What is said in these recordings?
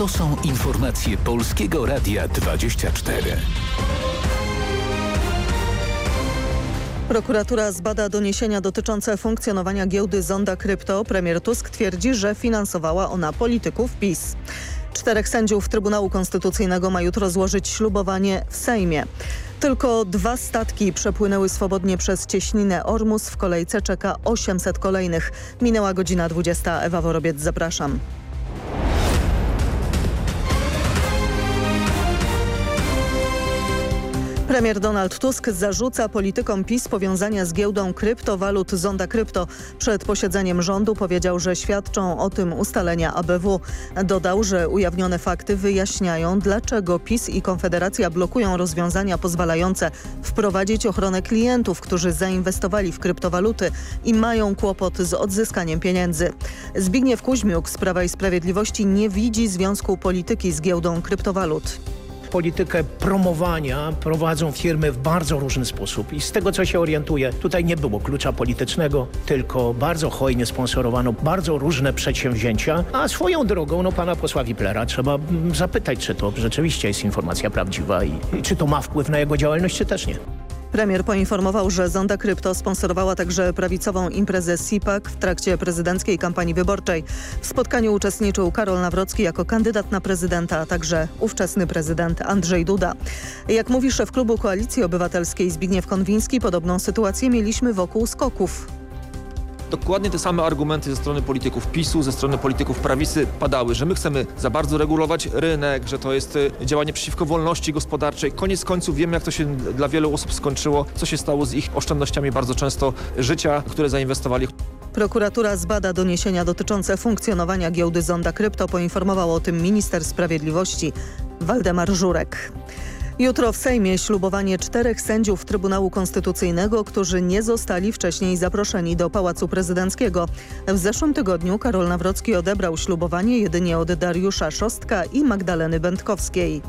To są informacje Polskiego Radia 24. Prokuratura zbada doniesienia dotyczące funkcjonowania giełdy Zonda Krypto. Premier Tusk twierdzi, że finansowała ona polityków PiS. Czterech sędziów Trybunału Konstytucyjnego ma jutro złożyć ślubowanie w Sejmie. Tylko dwa statki przepłynęły swobodnie przez cieśninę Ormus. W kolejce czeka 800 kolejnych. Minęła godzina 20. Ewa Worobiec, zapraszam. Premier Donald Tusk zarzuca politykom PiS powiązania z giełdą kryptowalut Zonda Krypto. Przed posiedzeniem rządu powiedział, że świadczą o tym ustalenia ABW. Dodał, że ujawnione fakty wyjaśniają, dlaczego PiS i Konfederacja blokują rozwiązania pozwalające wprowadzić ochronę klientów, którzy zainwestowali w kryptowaluty i mają kłopot z odzyskaniem pieniędzy. Zbigniew Kuźmiuk z Prawa i Sprawiedliwości nie widzi związku polityki z giełdą kryptowalut politykę promowania prowadzą firmy w bardzo różny sposób i z tego co się orientuję, tutaj nie było klucza politycznego, tylko bardzo hojnie sponsorowano bardzo różne przedsięwzięcia, a swoją drogą no pana posła Wiplera trzeba zapytać, czy to rzeczywiście jest informacja prawdziwa i, i czy to ma wpływ na jego działalność, czy też nie. Premier poinformował, że Zonda Krypto sponsorowała także prawicową imprezę SIPAC w trakcie prezydenckiej kampanii wyborczej. W spotkaniu uczestniczył Karol Nawrocki jako kandydat na prezydenta, a także ówczesny prezydent Andrzej Duda. Jak mówi szef klubu Koalicji Obywatelskiej Zbigniew Konwiński, podobną sytuację mieliśmy wokół skoków dokładnie te same argumenty ze strony polityków PiSu, ze strony polityków prawicy padały, że my chcemy za bardzo regulować rynek, że to jest y, działanie przeciwko wolności gospodarczej. Koniec końców wiemy, jak to się dla wielu osób skończyło, co się stało z ich oszczędnościami bardzo często życia, które zainwestowali. Prokuratura zbada doniesienia dotyczące funkcjonowania giełdy Zonda Krypto. Poinformował o tym minister sprawiedliwości Waldemar Żurek. Jutro w Sejmie ślubowanie czterech sędziów Trybunału Konstytucyjnego, którzy nie zostali wcześniej zaproszeni do Pałacu Prezydenckiego. W zeszłym tygodniu Karol Nawrocki odebrał ślubowanie jedynie od Dariusza Szostka i Magdaleny Będkowskiej.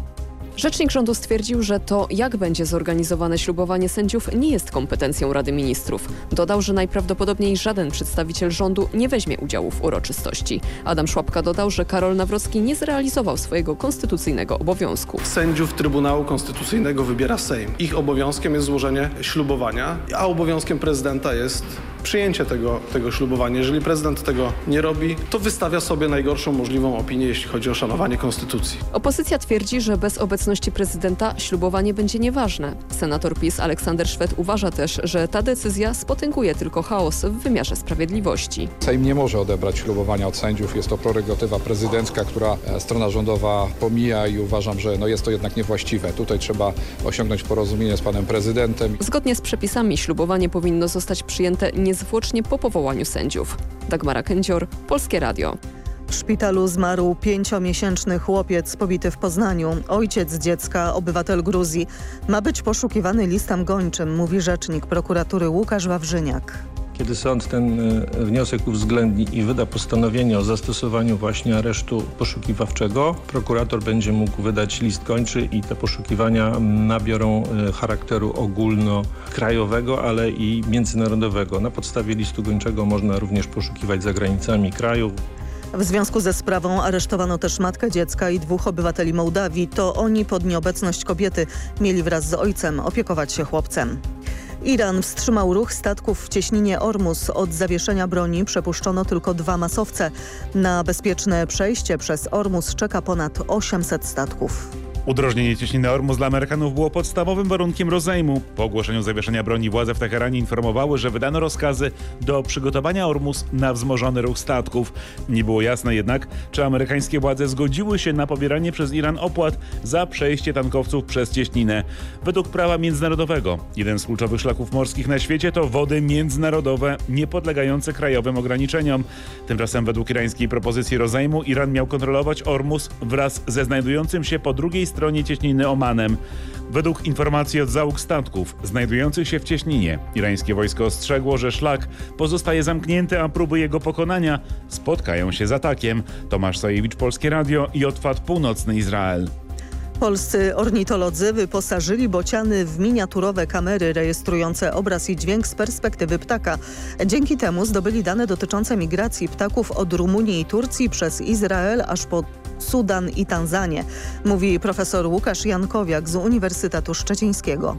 Rzecznik rządu stwierdził, że to jak będzie zorganizowane ślubowanie sędziów nie jest kompetencją Rady Ministrów. Dodał, że najprawdopodobniej żaden przedstawiciel rządu nie weźmie udziału w uroczystości. Adam Szłapka dodał, że Karol Nawrocki nie zrealizował swojego konstytucyjnego obowiązku. Sędziów Trybunału Konstytucyjnego wybiera Sejm. Ich obowiązkiem jest złożenie ślubowania, a obowiązkiem prezydenta jest przyjęcie tego, tego ślubowania. Jeżeli prezydent tego nie robi, to wystawia sobie najgorszą możliwą opinię, jeśli chodzi o szanowanie konstytucji. Opozycja twierdzi, że bez obecności prezydenta ślubowanie będzie nieważne. Senator PiS Aleksander Szwed uważa też, że ta decyzja spotęguje tylko chaos w wymiarze sprawiedliwości. Sejm nie może odebrać ślubowania od sędziów. Jest to prerogatywa prezydencka, która e, strona rządowa pomija i uważam, że no jest to jednak niewłaściwe. Tutaj trzeba osiągnąć porozumienie z panem prezydentem. Zgodnie z przepisami ślubowanie powinno zostać przyjęte nie niezwłocznie po powołaniu sędziów. Dagmara Kędzior, Polskie Radio. W szpitalu zmarł pięciomiesięczny chłopiec pobity w Poznaniu. Ojciec dziecka, obywatel Gruzji, ma być poszukiwany listem gończym, mówi rzecznik prokuratury Łukasz Wawrzyniak. Kiedy sąd ten e, wniosek uwzględni i wyda postanowienie o zastosowaniu właśnie aresztu poszukiwawczego, prokurator będzie mógł wydać list kończy i te poszukiwania nabiorą e, charakteru ogólnokrajowego, ale i międzynarodowego. Na podstawie listu gończego można również poszukiwać za granicami kraju. W związku ze sprawą aresztowano też matkę dziecka i dwóch obywateli Mołdawii. To oni pod nieobecność kobiety mieli wraz z ojcem opiekować się chłopcem. Iran wstrzymał ruch statków w cieśninie Ormus. Od zawieszenia broni przepuszczono tylko dwa masowce. Na bezpieczne przejście przez Ormus czeka ponad 800 statków. Udrożnienie cieśniny Ormus dla Amerykanów było podstawowym warunkiem rozejmu. Po ogłoszeniu zawieszenia broni władze w Teheranie informowały, że wydano rozkazy do przygotowania Ormus na wzmożony ruch statków. Nie było jasne jednak, czy amerykańskie władze zgodziły się na pobieranie przez Iran opłat za przejście tankowców przez cieśninę. Według prawa międzynarodowego jeden z kluczowych szlaków morskich na świecie to wody międzynarodowe niepodlegające krajowym ograniczeniom. Tymczasem według irańskiej propozycji rozejmu Iran miał kontrolować Ormus wraz ze znajdującym się po drugiej stronie cieśniny Omanem. Według informacji od załóg statków znajdujących się w cieśninie, irańskie wojsko ostrzegło, że szlak pozostaje zamknięty, a próby jego pokonania spotkają się z atakiem. Tomasz Sajewicz, Polskie Radio i Otwad Północny Izrael. Polscy ornitolodzy wyposażyli bociany w miniaturowe kamery rejestrujące obraz i dźwięk z perspektywy ptaka. Dzięki temu zdobyli dane dotyczące migracji ptaków od Rumunii i Turcji przez Izrael aż po Sudan i Tanzanię, mówi profesor Łukasz Jankowiak z Uniwersytetu Szczecińskiego.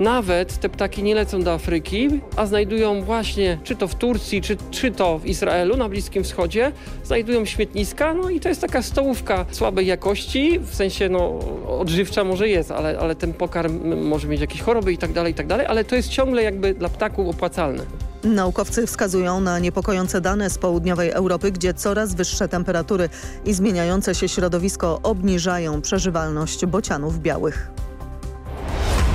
Nawet te ptaki nie lecą do Afryki, a znajdują właśnie, czy to w Turcji, czy, czy to w Izraelu, na Bliskim Wschodzie, znajdują śmietniska, no i to jest taka stołówka słabej jakości, w sensie no odżywcza może jest, ale, ale ten pokarm może mieć jakieś choroby i tak dalej, i tak dalej, ale to jest ciągle jakby dla ptaków opłacalne. Naukowcy wskazują na niepokojące dane z południowej Europy, gdzie coraz wyższe temperatury i zmieniające się środowisko obniżają przeżywalność bocianów białych.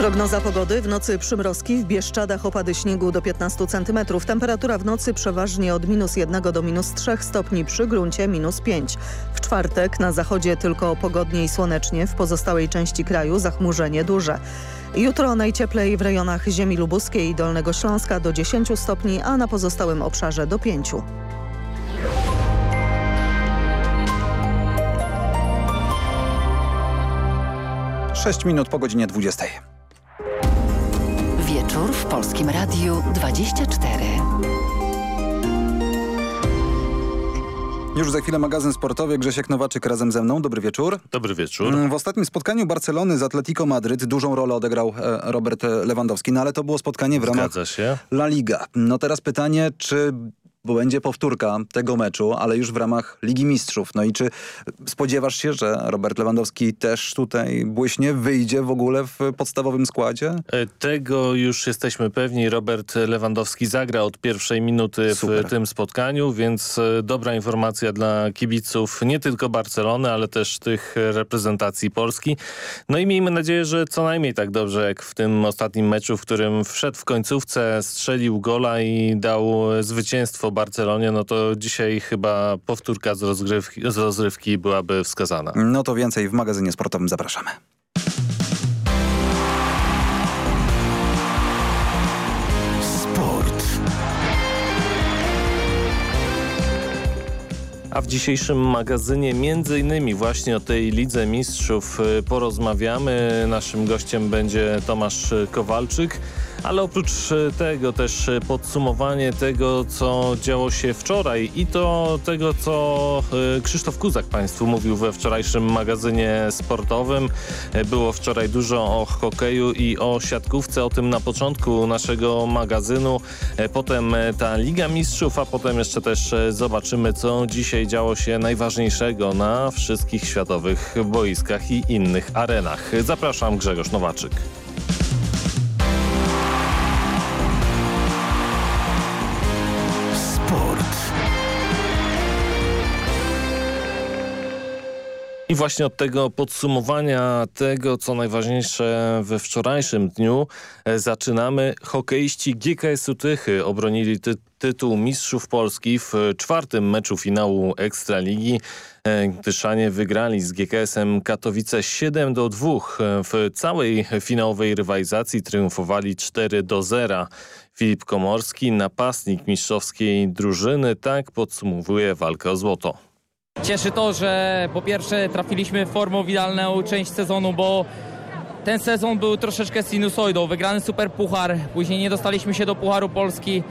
Prognoza pogody. W nocy przymrozki, w Bieszczadach opady śniegu do 15 cm. Temperatura w nocy przeważnie od minus 1 do minus 3 stopni, przy gruncie minus 5. W czwartek na zachodzie tylko pogodnie i słonecznie, w pozostałej części kraju zachmurzenie duże. Jutro najcieplej w rejonach ziemi lubuskiej i Dolnego Śląska do 10 stopni, a na pozostałym obszarze do 5. Sześć minut po godzinie 20. Wieczór w Polskim Radiu 24. Już za chwilę magazyn sportowy. Grzesiek Nowaczyk razem ze mną. Dobry wieczór. Dobry wieczór. W ostatnim spotkaniu Barcelony z Atletico Madryt dużą rolę odegrał e, Robert Lewandowski, no ale to było spotkanie w ramach Zgadza się. La Liga. No teraz pytanie, czy bo będzie powtórka tego meczu, ale już w ramach Ligi Mistrzów. No i czy spodziewasz się, że Robert Lewandowski też tutaj błyśnie, wyjdzie w ogóle w podstawowym składzie? E, Tego już jesteśmy pewni. Robert Lewandowski zagra od pierwszej minuty Super. w tym spotkaniu, więc e, dobra informacja dla kibiców nie tylko Barcelony, ale też tych reprezentacji Polski. No i miejmy nadzieję, że co najmniej tak dobrze jak w tym ostatnim meczu, w którym wszedł w końcówce, strzelił gola i dał zwycięstwo Barcelonie, no to dzisiaj chyba powtórka z rozgrywki, z rozrywki byłaby wskazana. No to więcej w magazynie sportowym zapraszamy. Sport. A w dzisiejszym magazynie między innymi właśnie o tej Lidze Mistrzów y, porozmawiamy. Naszym gościem będzie Tomasz Kowalczyk. Ale oprócz y, tego też y, podsumowanie tego, co działo się wczoraj i to tego, co y, Krzysztof Kuzak Państwu mówił we wczorajszym magazynie sportowym. Było wczoraj dużo o hokeju i o siatkówce, o tym na początku naszego magazynu. Potem ta Liga Mistrzów, a potem jeszcze też zobaczymy, co dzisiaj działo się najważniejszego na wszystkich światowych boiskach i innych arenach. Zapraszam Grzegorz Nowaczyk. I właśnie od tego podsumowania tego, co najważniejsze we wczorajszym dniu e, zaczynamy. Hokeiści GKS-u Tychy obronili ty tytuł Mistrzów Polski w e, czwartym meczu finału Ekstraligi. E, Tyszanie wygrali z GKS-em Katowice 7 do 2. E, W całej finałowej rywalizacji triumfowali 4 do 0. Filip Komorski, napastnik mistrzowskiej drużyny, tak podsumowuje walkę o złoto. Cieszy to, że po pierwsze trafiliśmy w idealną część sezonu, bo ten sezon był troszeczkę sinusoidą. Wygrany super puchar, później nie dostaliśmy się do Pucharu Polski.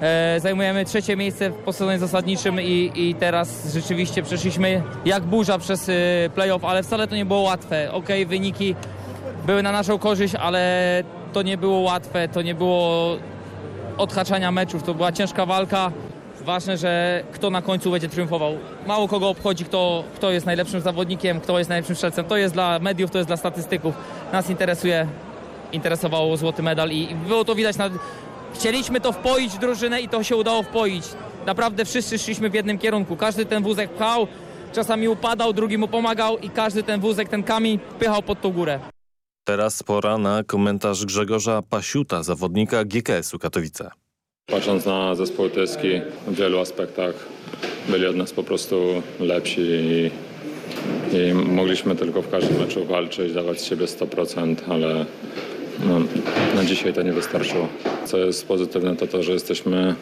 E, zajmujemy trzecie miejsce po sezonie zasadniczym i, i teraz rzeczywiście przeszliśmy jak burza przez e, playoff, ale wcale to nie było łatwe. Okej, wyniki były na naszą korzyść, ale to nie było łatwe, to nie było odhaczania meczów, to była ciężka walka. Ważne, że kto na końcu będzie triumfował. Mało kogo obchodzi, kto, kto jest najlepszym zawodnikiem, kto jest najlepszym strzelcem. To jest dla mediów, to jest dla statystyków. Nas interesuje, interesowało złoty medal i było to widać. Na... Chcieliśmy to wpoić w drużynę i to się udało wpoić. Naprawdę wszyscy szliśmy w jednym kierunku. Każdy ten wózek pchał, czasami upadał, drugi mu pomagał i każdy ten wózek, ten kamień pychał pod tą górę. Teraz pora na komentarz Grzegorza Pasiuta, zawodnika GKS-u Katowice. Patrząc na zespół tyski, w wielu aspektach byli od nas po prostu lepsi i, i mogliśmy tylko w każdym meczu walczyć, dawać z siebie 100%, ale no, na dzisiaj to nie wystarczyło. Co jest pozytywne to to, że jesteśmy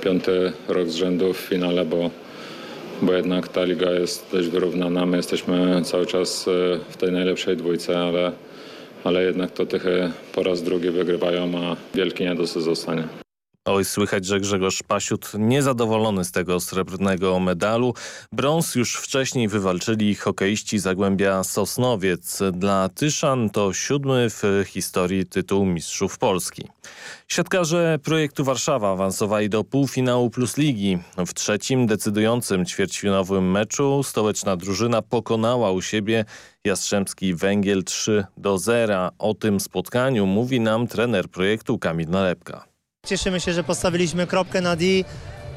piąty rok z rzędu w finale, bo bo jednak ta liga jest dość wyrównana. My jesteśmy cały czas e, w tej najlepszej dwójce, ale, ale jednak to Tychy po raz drugi wygrywają, a wielki niedosyt zostanie. Oj, słychać, że Grzegorz Pasiut niezadowolony z tego srebrnego medalu. Brąz już wcześniej wywalczyli hokeiści Zagłębia Sosnowiec. Dla Tyszan to siódmy w historii tytuł Mistrzów Polski. Siatkarze projektu Warszawa awansowali do półfinału Plus Ligi. W trzecim decydującym ćwierćfinałowym meczu stołeczna drużyna pokonała u siebie Jastrzębski Węgiel 3 do 0. O tym spotkaniu mówi nam trener projektu Kamil Nalepka. Cieszymy się, że postawiliśmy kropkę na D.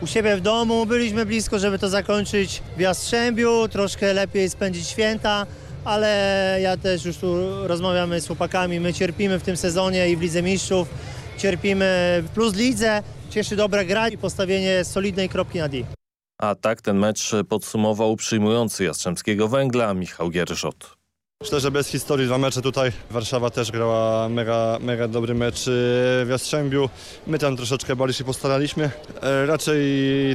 U siebie w domu byliśmy blisko, żeby to zakończyć w Jastrzębiu, troszkę lepiej spędzić święta, ale ja też już tu rozmawiamy z chłopakami, my cierpimy w tym sezonie i w Lidze Mistrzów, cierpimy Plus Lidze, cieszy dobra gra i postawienie solidnej kropki na D. A tak ten mecz podsumował przyjmujący Jastrzębskiego Węgla Michał Gierżot. Myślę, że bez historii dwa mecze tutaj. Warszawa też grała mega, mega dobry mecz y, w Jastrzębiu. My tam troszeczkę bardziej się postaraliśmy. E, raczej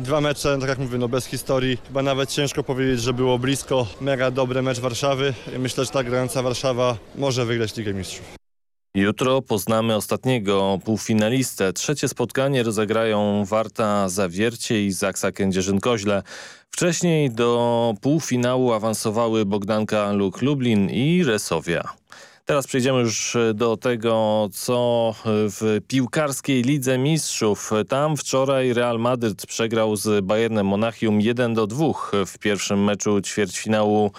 dwa mecze, tak jak mówię, no bez historii. Chyba nawet ciężko powiedzieć, że było blisko. Mega dobry mecz Warszawy. Myślę, że ta grająca Warszawa może wygrać Ligę Mistrzów. Jutro poznamy ostatniego półfinalistę. Trzecie spotkanie rozegrają Warta Zawiercie i Zaksa Kędzierzyn-Koźle. Wcześniej do półfinału awansowały Bogdanka Luk Lublin i Resowia. Teraz przejdziemy już do tego, co w piłkarskiej Lidze Mistrzów. Tam wczoraj Real Madryt przegrał z Bayernem Monachium 1 do 2 w pierwszym meczu ćwierćfinału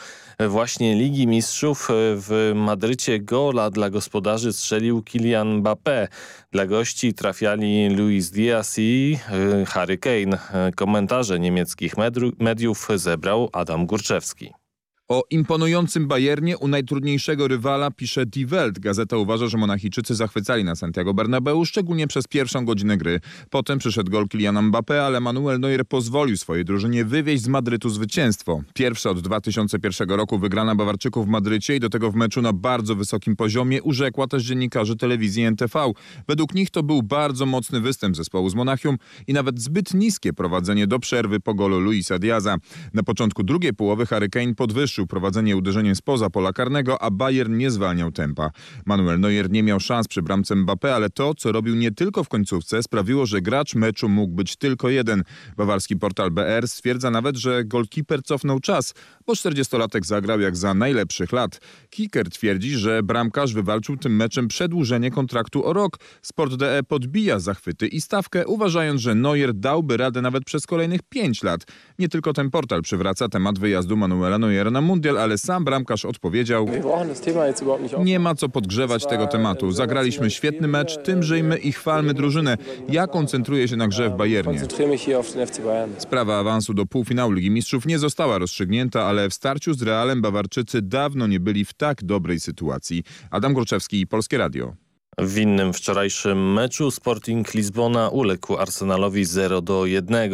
właśnie Ligi Mistrzów w Madrycie gola dla gospodarzy strzelił Kylian Mbappé. Dla gości trafiali Luis Diaz i y, Harry Kane. Komentarze niemieckich mediów zebrał Adam Górczewski. O imponującym Bayernie u najtrudniejszego rywala pisze Die Welt. Gazeta uważa, że Monachijczycy zachwycali na Santiago Bernabeu, szczególnie przez pierwszą godzinę gry. Potem przyszedł gol Kyliana Mbappé, ale Manuel Neuer pozwolił swojej drużynie wywieźć z Madrytu zwycięstwo. Pierwsza od 2001 roku wygrana Bawarczyków w Madrycie i do tego w meczu na bardzo wysokim poziomie urzekła też dziennikarzy telewizji NTV. Według nich to był bardzo mocny występ zespołu z Monachium i nawet zbyt niskie prowadzenie do przerwy po golu Luisa Diaza. Na początku drugiej połowy Harry Kane podwyższył zakończył prowadzenie uderzeniem spoza pola karnego, a Bayern nie zwalniał tempa. Manuel Neuer nie miał szans przy bramce Mbappé, ale to, co robił nie tylko w końcówce, sprawiło, że gracz meczu mógł być tylko jeden. Bawarski portal BR stwierdza nawet, że golkiper cofnął czas, bo 40-latek zagrał jak za najlepszych lat. Kicker twierdzi, że bramkarz wywalczył tym meczem przedłużenie kontraktu o rok. Sport.de podbija zachwyty i stawkę, uważając, że Neuer dałby radę nawet przez kolejnych pięć lat. Nie tylko ten portal przywraca temat wyjazdu Manuela Neuera na mundial, ale sam bramkarz odpowiedział Nie ma co podgrzewać tego tematu. Zagraliśmy świetny mecz, tym żyjmy i chwalmy drużynę. Ja koncentruję się na grze w Bayernie. Sprawa awansu do półfinału Ligi Mistrzów nie została rozstrzygnięta, ale w starciu z Realem Bawarczycy dawno nie byli w tak dobrej sytuacji. Adam Gorczewski, Polskie Radio. W innym wczorajszym meczu Sporting Lizbona uległ Arsenalowi 0 do 1.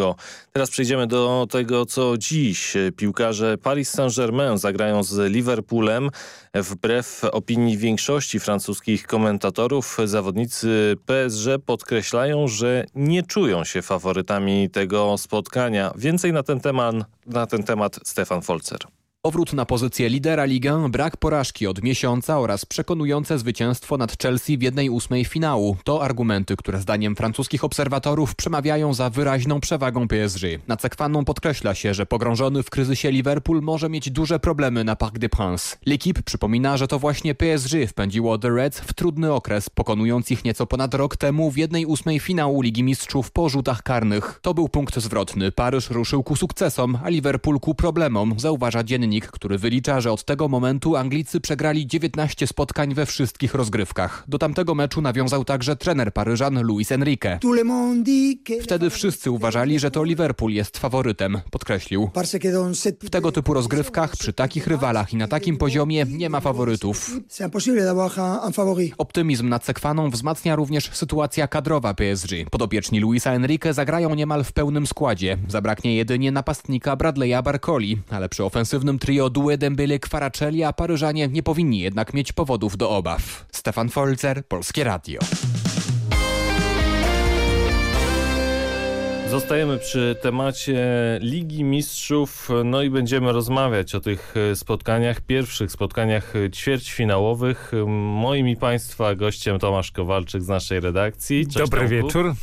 Teraz przejdziemy do tego, co dziś. Piłkarze Paris Saint-Germain zagrają z Liverpoolem. Wbrew opinii większości francuskich komentatorów, zawodnicy PSG podkreślają, że nie czują się faworytami tego spotkania. Więcej na ten temat, na ten temat Stefan Folzer. Powrót na pozycję lidera ligę, brak porażki od miesiąca oraz przekonujące zwycięstwo nad Chelsea w jednej ósmej finału. To argumenty, które zdaniem francuskich obserwatorów przemawiają za wyraźną przewagą PSG. Na Cekwaną podkreśla się, że pogrążony w kryzysie Liverpool może mieć duże problemy na Parc des Princes. L'Equipe przypomina, że to właśnie PSG wpędziło The Reds w trudny okres, pokonując ich nieco ponad rok temu w jednej ósmej finału Ligi Mistrzów po rzutach karnych. To był punkt zwrotny. Paryż ruszył ku sukcesom, a Liverpool ku problemom, zauważa dziennik dziennik, który wylicza, że od tego momentu Anglicy przegrali 19 spotkań we wszystkich rozgrywkach. Do tamtego meczu nawiązał także trener Paryżan Luis Enrique. Wtedy wszyscy uważali, że to Liverpool jest faworytem, podkreślił. W tego typu rozgrywkach, przy takich rywalach i na takim poziomie nie ma faworytów. Optymizm nad Sekwaną wzmacnia również sytuacja kadrowa PSG. Podopieczni Luisa Enrique zagrają niemal w pełnym składzie. Zabraknie jedynie napastnika Bradley'a Barcoli, ale przy ofensywnym trio Due Dembele Kwaracelli, a Paryżanie nie powinni jednak mieć powodów do obaw. Stefan Folzer, Polskie Radio. Zostajemy przy temacie Ligi Mistrzów, no i będziemy rozmawiać o tych spotkaniach, pierwszych spotkaniach ćwierćfinałowych. Moim i Państwa gościem Tomasz Kowalczyk z naszej redakcji. Cześć, Dobry Tomku. wieczór.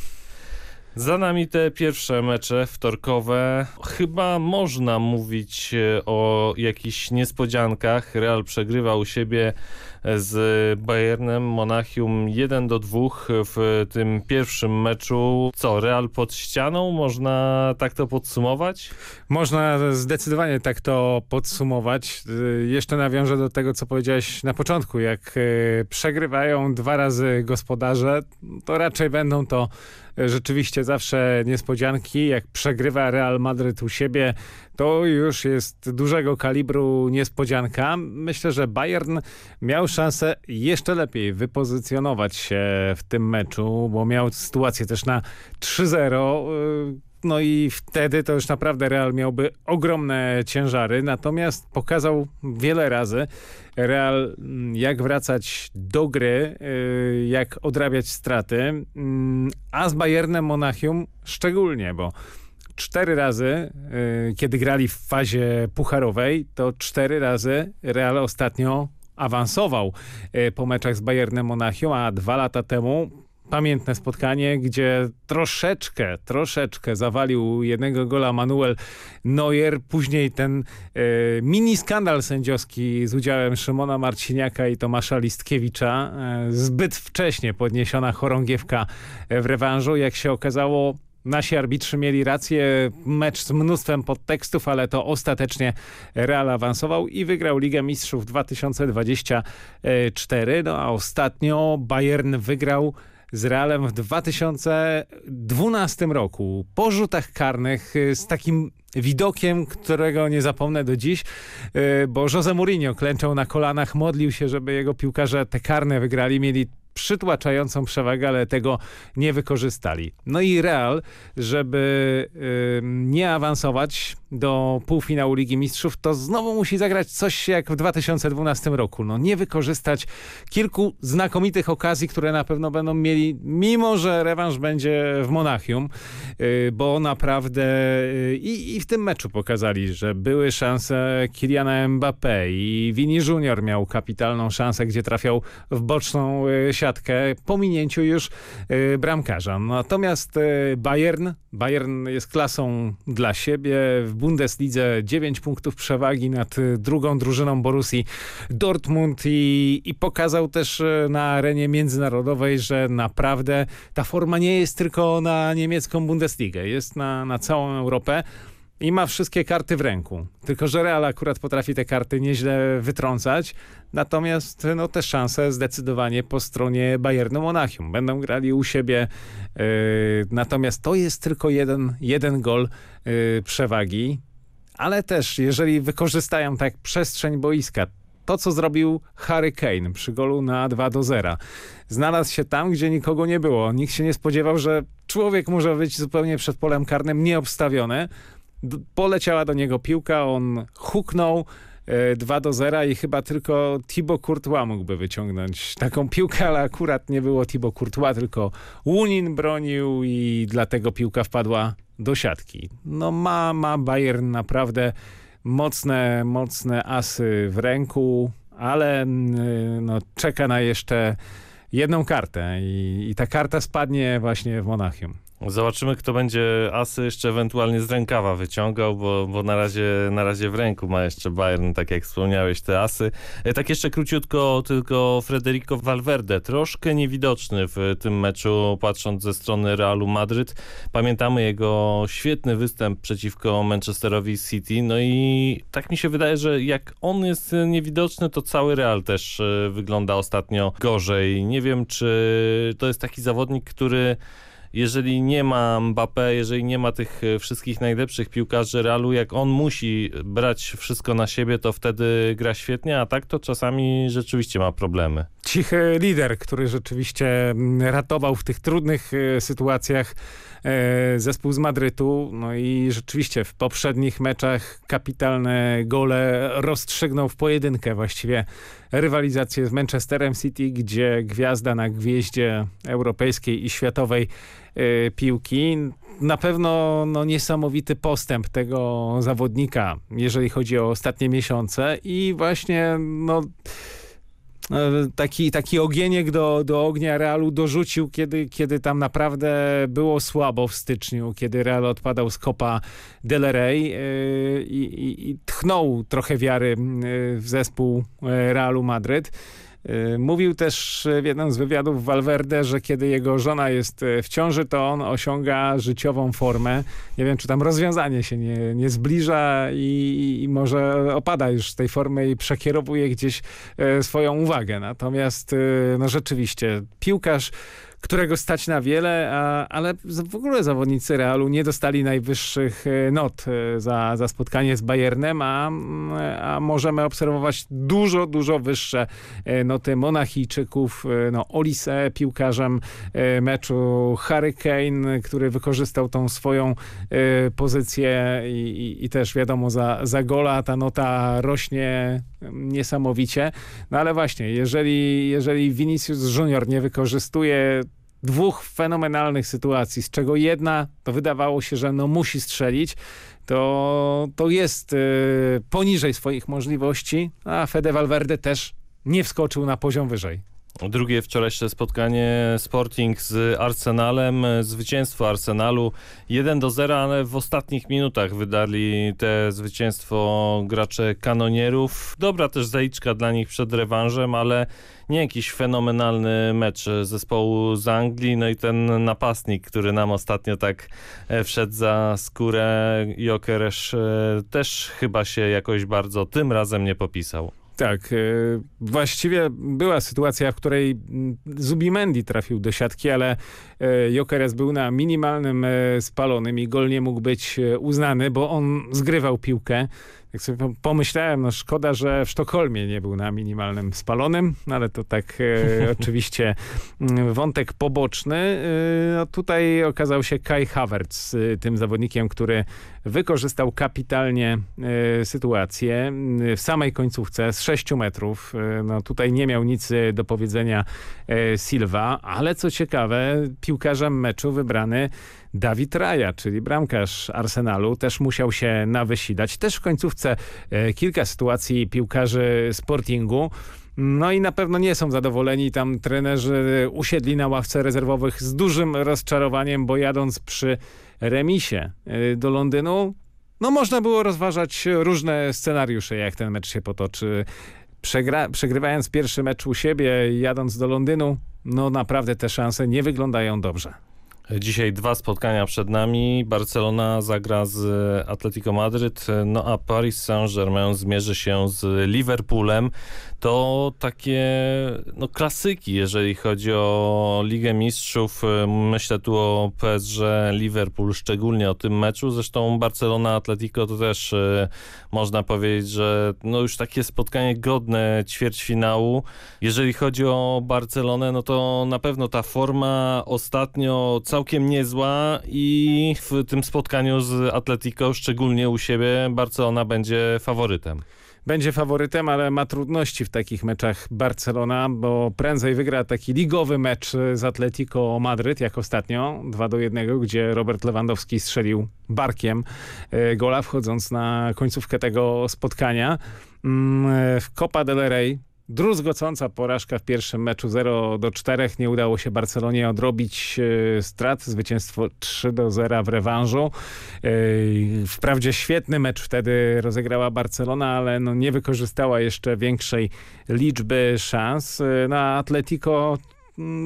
Za nami te pierwsze mecze wtorkowe. Chyba można mówić e, o jakichś niespodziankach. Real przegrywa u siebie z Bayernem Monachium 1 do 2 w tym pierwszym meczu. Co, Real pod ścianą? Można tak to podsumować? Można zdecydowanie tak to podsumować. Y, jeszcze nawiążę do tego, co powiedziałeś na początku. Jak przegrywają dwa razy gospodarze, to raczej będą to rzeczywiście zawsze niespodzianki. Jak przegrywa Real Madryt u siebie, to już jest dużego kalibru niespodzianka. Myślę, że Bayern miał szansę jeszcze lepiej wypozycjonować się w tym meczu, bo miał sytuację też na 3-0 no i wtedy to już naprawdę Real miałby ogromne ciężary, natomiast pokazał wiele razy Real mm, jak wracać do gry, y, jak odrabiać straty, mm, a z Bayernem Monachium szczególnie, bo cztery razy, y, kiedy grali w fazie pucharowej, to cztery razy Real ostatnio awansował y, po meczach z Bayernem Monachium, a dwa lata temu pamiętne spotkanie, gdzie troszeczkę, troszeczkę zawalił jednego gola Manuel Neuer. Później ten e, mini skandal sędziowski z udziałem Szymona Marciniaka i Tomasza Listkiewicza. E, zbyt wcześnie podniesiona chorągiewka w rewanżu. Jak się okazało, Nasi arbitrzy mieli rację, mecz z mnóstwem podtekstów, ale to ostatecznie Real awansował i wygrał Ligę Mistrzów 2024. No a ostatnio Bayern wygrał z Realem w 2012 roku. Po rzutach karnych y, z takim widokiem, którego nie zapomnę do dziś, y, bo Jose Mourinho klęczał na kolanach, modlił się, żeby jego piłkarze te karne wygrali, mieli przytłaczającą przewagę, ale tego nie wykorzystali. No i Real, żeby y, nie awansować do półfinału Ligi Mistrzów, to znowu musi zagrać coś jak w 2012 roku. No nie wykorzystać kilku znakomitych okazji, które na pewno będą mieli, mimo że rewanż będzie w Monachium, y, bo naprawdę y, i, w tym meczu pokazali, że były szanse Kiliana Mbappé i Vini Junior miał kapitalną szansę, gdzie trafiał w boczną y, siatkę po minięciu już bramkarza. Natomiast Bayern, Bayern jest klasą dla siebie, w Bundeslidze 9 punktów przewagi nad y, drugą drużyną Borussii Dortmund i, i pokazał też y, na arenie międzynarodowej, że naprawdę ta forma nie jest tylko na niemiecką Bundesligę, jest na, na całą Europę i ma wszystkie karty w ręku. Tylko, że Real akurat potrafi te karty nieźle wytrącać, natomiast no, te szanse zdecydowanie po stronie Bayernu Monachium. Będą grali u siebie, yy, natomiast to jest tylko jeden, jeden gol yy, przewagi, ale też jeżeli wykorzystają tak przestrzeń boiska, to, co zrobił Harry Kane przy golu na 2 do 0. Znalazł się tam, gdzie nikogo nie było. Nikt się nie spodziewał, że człowiek może być zupełnie przed polem karnym nieobstawiony, poleciała do niego piłka, on huknął 2 e, do 0 i chyba tylko Thibaut Courtois mógłby wyciągnąć taką piłkę, ale akurat nie było Thibaut Courtois, tylko Łunin bronił i dlatego piłka wpadła do siatki. No ma, ma Bayern naprawdę mocne, mocne asy w ręku, ale no, czeka na jeszcze jedną kartę i, i ta karta spadnie właśnie w Monachium. Zobaczymy, kto będzie asy jeszcze ewentualnie z rękawa wyciągał, bo, bo na, razie, na razie w ręku ma jeszcze Bayern, tak jak wspomniałeś, te asy. E, tak jeszcze króciutko, tylko Federico Valverde, troszkę niewidoczny w tym meczu, patrząc ze strony Realu Madryt. Pamiętamy jego świetny występ przeciwko Manchesterowi City, no i tak mi się wydaje, że jak on jest niewidoczny, to cały Real też e, wygląda ostatnio gorzej. Nie wiem, czy to jest taki zawodnik, który jeżeli nie ma Mbappé, jeżeli nie ma tych e, wszystkich najlepszych piłkarzy Realu, jak on musi brać wszystko na siebie, to wtedy gra świetnie, a tak to czasami rzeczywiście ma problemy. Cichy lider, który rzeczywiście mm, ratował w tych trudnych e, sytuacjach zespół z Madrytu. No i rzeczywiście w poprzednich meczach kapitalne gole rozstrzygnął w pojedynkę właściwie rywalizację z Manchesterem City, gdzie gwiazda na gwieździe europejskiej i światowej y, piłki. Na pewno no, niesamowity postęp tego zawodnika, jeżeli chodzi o ostatnie miesiące i właśnie no, E, taki, taki ogieniek do, do ognia Realu dorzucił, kiedy, kiedy tam naprawdę było słabo w styczniu, kiedy Real odpadał z Copa del e, i, i, i tchnął trochę wiary w zespół e, Realu Madryt. Y, mówił też w jednym z wywiadów Valverde, że kiedy jego żona jest y, w ciąży, to on osiąga życiową formę. Nie wiem, czy tam rozwiązanie się nie, nie zbliża i, i może opada już z tej formy i przekierowuje gdzieś y, swoją uwagę. Natomiast no rzeczywiście piłkarz którego stać na wiele, a, ale w ogóle zawodnicy Realu nie dostali najwyższych e, not e, za, za spotkanie z Bayernem, a, a możemy obserwować dużo, dużo wyższe e, noty Monachijczyków. No, Olise piłkarzem meczu Hurricane, który wykorzystał tą swoją pozycję i, i, i też wiadomo za, za gola ta nota rośnie niesamowicie. No ale właśnie, jeżeli, jeżeli Vinicius Junior nie wykorzystuje dwóch fenomenalnych sytuacji, z czego jedna to wydawało się, że no musi strzelić, to, to jest y, poniżej swoich możliwości, a Fede Valverde też nie wskoczył na poziom wyżej. Drugie wczorajsze spotkanie Sporting z Arsenalem, zwycięstwo Arsenalu 1 do 0, ale w ostatnich minutach wydali te zwycięstwo gracze kanonierów. Dobra też zaliczka dla nich przed rewanżem, ale nie jakiś fenomenalny mecz zespołu z Anglii. No i ten napastnik, który nam ostatnio tak e, wszedł za skórę, Jokeresz e, też chyba się jakoś bardzo tym razem nie popisał. Tak, e, właściwie była sytuacja, w której mm, Zubimendi trafił do siatki, ale e, Jokeres był na minimalnym e, spalonym i gol nie mógł być uznany, bo on zgrywał piłkę jak sobie pomyślałem, no szkoda, że w Sztokholmie nie był na minimalnym spalonym, no ale to tak oczywiście mm, wątek poboczny. No tutaj okazał się Kai Havertz, tym zawodnikiem, który wykorzystał kapitalnie e, sytuację w samej końcówce z 6 metrów. E, no tutaj nie miał nic do powiedzenia e, Silva, ale co ciekawe, piłkarzem meczu wybrany Dawid Raja, czyli bramkarz Arsenalu, też musiał się nawysidać. Też w końcówce e, kilka sytuacji piłkarzy Sportingu. No i na pewno nie są zadowoleni. Tam trenerzy usiedli na ławce rezerwowych z dużym rozczarowaniem, bo jadąc przy remisie e, do Londynu, no można było rozważać różne scenariusze, jak ten mecz się potoczy. Przegra przegrywając pierwszy mecz u siebie, jadąc do Londynu, no naprawdę te szanse nie wyglądają dobrze. Dzisiaj dwa spotkania przed nami. Barcelona zagra z Atletico Madryt, no a Paris Saint-Germain zmierzy się z Liverpoolem to takie no, klasyki, jeżeli chodzi o Ligę Mistrzów. Myślę tu o PSG, Liverpool, szczególnie o tym meczu. Zresztą Barcelona, Atletico to też y, można powiedzieć, że no już takie spotkanie godne ćwierćfinału. Jeżeli chodzi o Barcelonę, no to na pewno ta forma ostatnio całkiem niezła i w tym spotkaniu z Atletico, szczególnie u siebie, Barcelona będzie faworytem będzie faworytem, ale ma trudności w takich meczach Barcelona, bo prędzej wygra taki ligowy mecz z Atletico Madryt, jak ostatnio, 2 do 1, gdzie Robert Lewandowski strzelił barkiem e, gola, wchodząc na końcówkę tego spotkania. Mm, e, w Copa del Rey Druzgocąca porażka w pierwszym meczu 0 do 4. Nie udało się Barcelonie odrobić e, strat. Zwycięstwo 3 do 0 w rewanżu. E, wprawdzie świetny mecz wtedy rozegrała Barcelona, ale no nie wykorzystała jeszcze większej liczby szans. E, na Atletico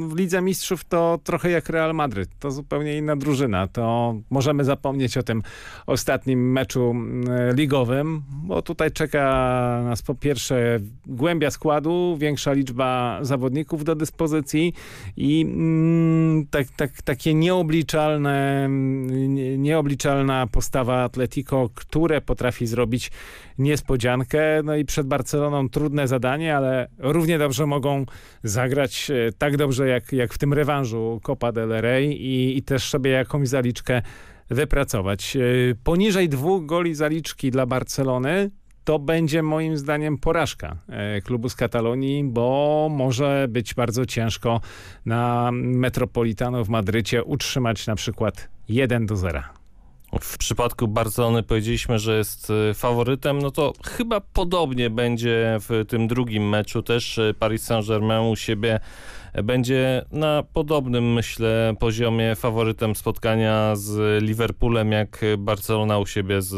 w Lidze Mistrzów to trochę jak Real Madryt. To zupełnie inna drużyna. To możemy zapomnieć o tym ostatnim meczu mm, ligowym, bo tutaj czeka nas po pierwsze głębia składu, większa liczba zawodników do dyspozycji i mm, tak, tak, takie nieobliczalne, nieobliczalna postawa Atletico, które potrafi zrobić niespodziankę. No i przed Barceloną trudne zadanie, ale równie dobrze mogą zagrać e, tak dobrze jak, jak w tym rewanżu Copa del Rey i, i też sobie jakąś zaliczkę wypracować. E, poniżej dwóch goli zaliczki dla Barcelony to będzie moim zdaniem porażka e, klubu z Katalonii, bo może być bardzo ciężko na Metropolitano w Madrycie utrzymać na przykład 1 do 0. W przypadku Barcelony powiedzieliśmy, że jest e, faworytem, no to chyba podobnie będzie w tym drugim meczu też Paris Saint-Germain u siebie będzie na podobnym, myślę, poziomie faworytem spotkania z Liverpoolem, jak Barcelona u siebie z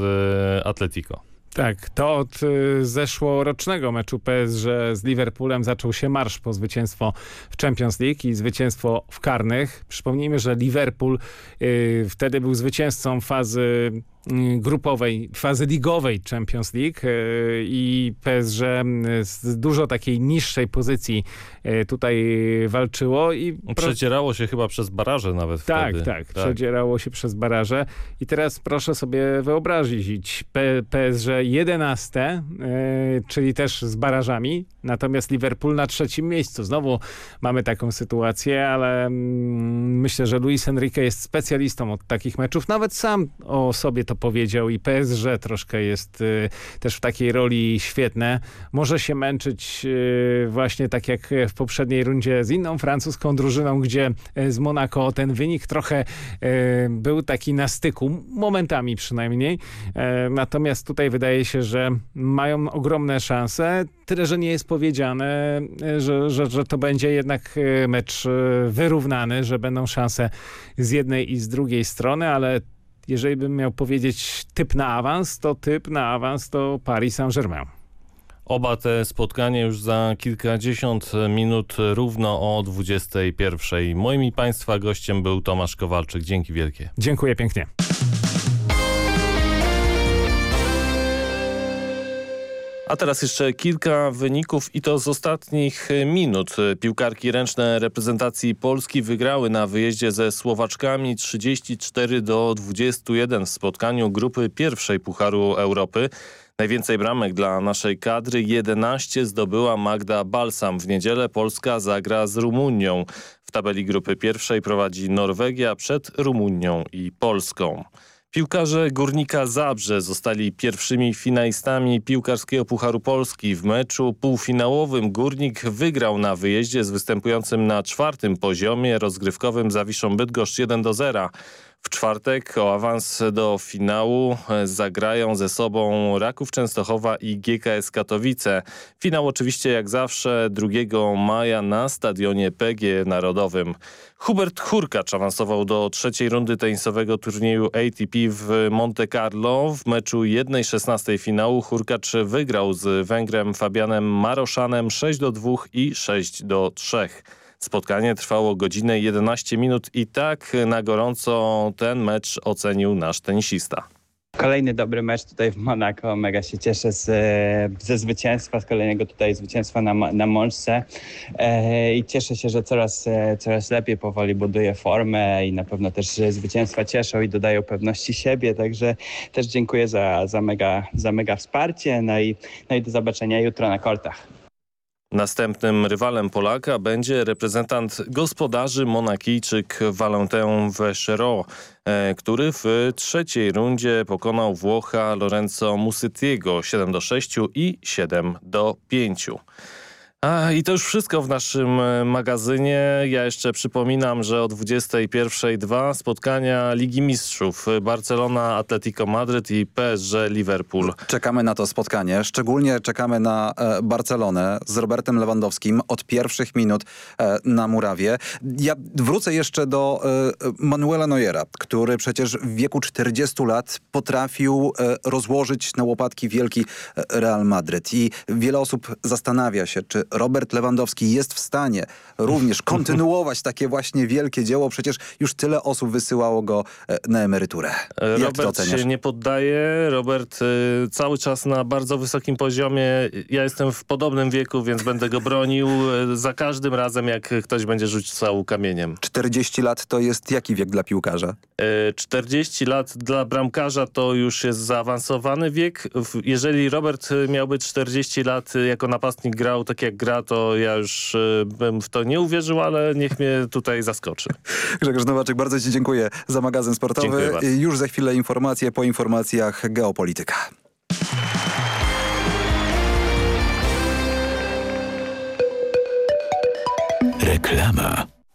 Atletico. Tak, to od y, zeszłorocznego meczu PSG z Liverpoolem zaczął się marsz po zwycięstwo w Champions League i zwycięstwo w karnych. Przypomnijmy, że Liverpool y, wtedy był zwycięzcą fazy grupowej, fazy ligowej Champions League y, i PSG z dużo takiej niższej pozycji y, tutaj walczyło. i Przecierało się chyba przez baraże nawet tak, wtedy. Tak, tak, przecierało się przez baraże i teraz proszę sobie wyobrazić, PSG 11, czyli też z barażami, natomiast Liverpool na trzecim miejscu. Znowu mamy taką sytuację, ale mm, myślę, że Luis Enrique jest specjalistą od takich meczów. Nawet sam o sobie to powiedział i PSG troszkę jest y, też w takiej roli świetne. Może się męczyć y, właśnie tak jak w poprzedniej rundzie z inną francuską drużyną, gdzie y, z Monaco ten wynik trochę był taki na styku, momentami przynajmniej. Natomiast tutaj wydaje się, że mają ogromne szanse. Tyle, że nie jest powiedziane, że, że, że to będzie jednak mecz wyrównany, że będą szanse z jednej i z drugiej strony, ale jeżeli bym miał powiedzieć typ na awans, to typ na awans to Paris Saint-Germain. Oba te spotkania już za kilkadziesiąt minut równo o 21. Moim i Państwa gościem był Tomasz Kowalczyk. Dzięki wielkie. Dziękuję pięknie. A teraz jeszcze kilka wyników i to z ostatnich minut. Piłkarki ręczne reprezentacji Polski wygrały na wyjeździe ze Słowaczkami 34 do 21 w spotkaniu grupy pierwszej Pucharu Europy. Najwięcej bramek dla naszej kadry 11 zdobyła Magda Balsam. W niedzielę Polska zagra z Rumunią. W tabeli grupy pierwszej prowadzi Norwegia przed Rumunią i Polską. Piłkarze Górnika Zabrze zostali pierwszymi finalistami piłkarskiego Pucharu Polski. W meczu półfinałowym Górnik wygrał na wyjeździe z występującym na czwartym poziomie rozgrywkowym Zawiszą Bydgoszcz 1 do 0. W czwartek o awans do finału zagrają ze sobą Raków Częstochowa i GKS Katowice. Finał oczywiście jak zawsze 2 maja na stadionie PG Narodowym. Hubert Hurkacz awansował do trzeciej rundy tenisowego turnieju ATP w Monte Carlo. W meczu 1-16 finału Hurkacz wygrał z Węgrem Fabianem Maroszanem 6 do 2 i 6 do 3. Spotkanie trwało godzinę 11 minut i tak na gorąco ten mecz ocenił nasz tenisista. Kolejny dobry mecz tutaj w Monaco. Mega się cieszę z, ze zwycięstwa, z kolejnego tutaj zwycięstwa na, na Mączce e, i cieszę się, że coraz, e, coraz lepiej powoli buduje formę i na pewno też zwycięstwa cieszą i dodają pewności siebie, także też dziękuję za, za, mega, za mega wsparcie, no i, no i do zobaczenia jutro na kortach. Następnym rywalem Polaka będzie reprezentant gospodarzy Monakijczyk Valentin Vechereau, e, który w trzeciej rundzie pokonał Włocha Lorenzo Musytiego 7 do 6 i 7 do 5. A, I to już wszystko w naszym e, magazynie. Ja jeszcze przypominam, że o 21.02 spotkania Ligi Mistrzów Barcelona, Atletico Madryt i PSG Liverpool. Czekamy na to spotkanie. Szczególnie czekamy na e, Barcelonę z Robertem Lewandowskim od pierwszych minut e, na murawie. Ja wrócę jeszcze do e, Manuela Neuera, który przecież w wieku 40 lat potrafił e, rozłożyć na łopatki wielki e, Real Madryt. I wiele osób zastanawia się, czy Robert Lewandowski jest w stanie również kontynuować takie właśnie wielkie dzieło. Przecież już tyle osób wysyłało go e, na emeryturę. Jak Robert się nie poddaje. Robert y, cały czas na bardzo wysokim poziomie. Ja jestem w podobnym wieku, więc będę go bronił y, za każdym razem, jak ktoś będzie rzucał kamieniem. 40 lat to jest jaki wiek dla piłkarza? Y, 40 lat dla bramkarza to już jest zaawansowany wiek. Jeżeli Robert miałby 40 lat jako napastnik grał tak jak gra, to ja już bym w to nie uwierzył, ale niech mnie tutaj zaskoczy. Grzegorz Nowaczyk, bardzo Ci dziękuję za magazyn sportowy. Już za chwilę informacje po informacjach Geopolityka. Reklama.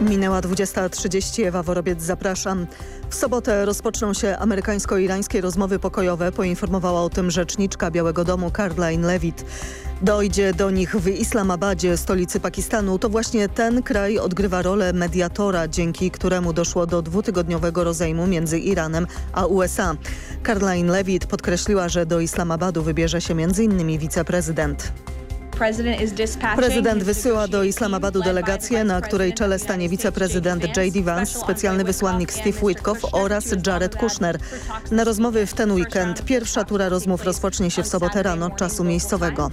Minęła 20.30, Ewa Worobiec, zapraszam. W sobotę rozpoczną się amerykańsko-irańskie rozmowy pokojowe, poinformowała o tym rzeczniczka Białego Domu Caroline Levitt. Dojdzie do nich w Islamabadzie, stolicy Pakistanu. To właśnie ten kraj odgrywa rolę mediatora, dzięki któremu doszło do dwutygodniowego rozejmu między Iranem a USA. Caroline Levitt podkreśliła, że do Islamabadu wybierze się m.in. wiceprezydent. Prezydent wysyła do Islamabadu delegację, na której czele stanie wiceprezydent J.D. Vance, specjalny wysłannik Steve Witkoff oraz Jared Kushner. Na rozmowy w ten weekend pierwsza tura rozmów rozpocznie się w sobotę rano czasu miejscowego.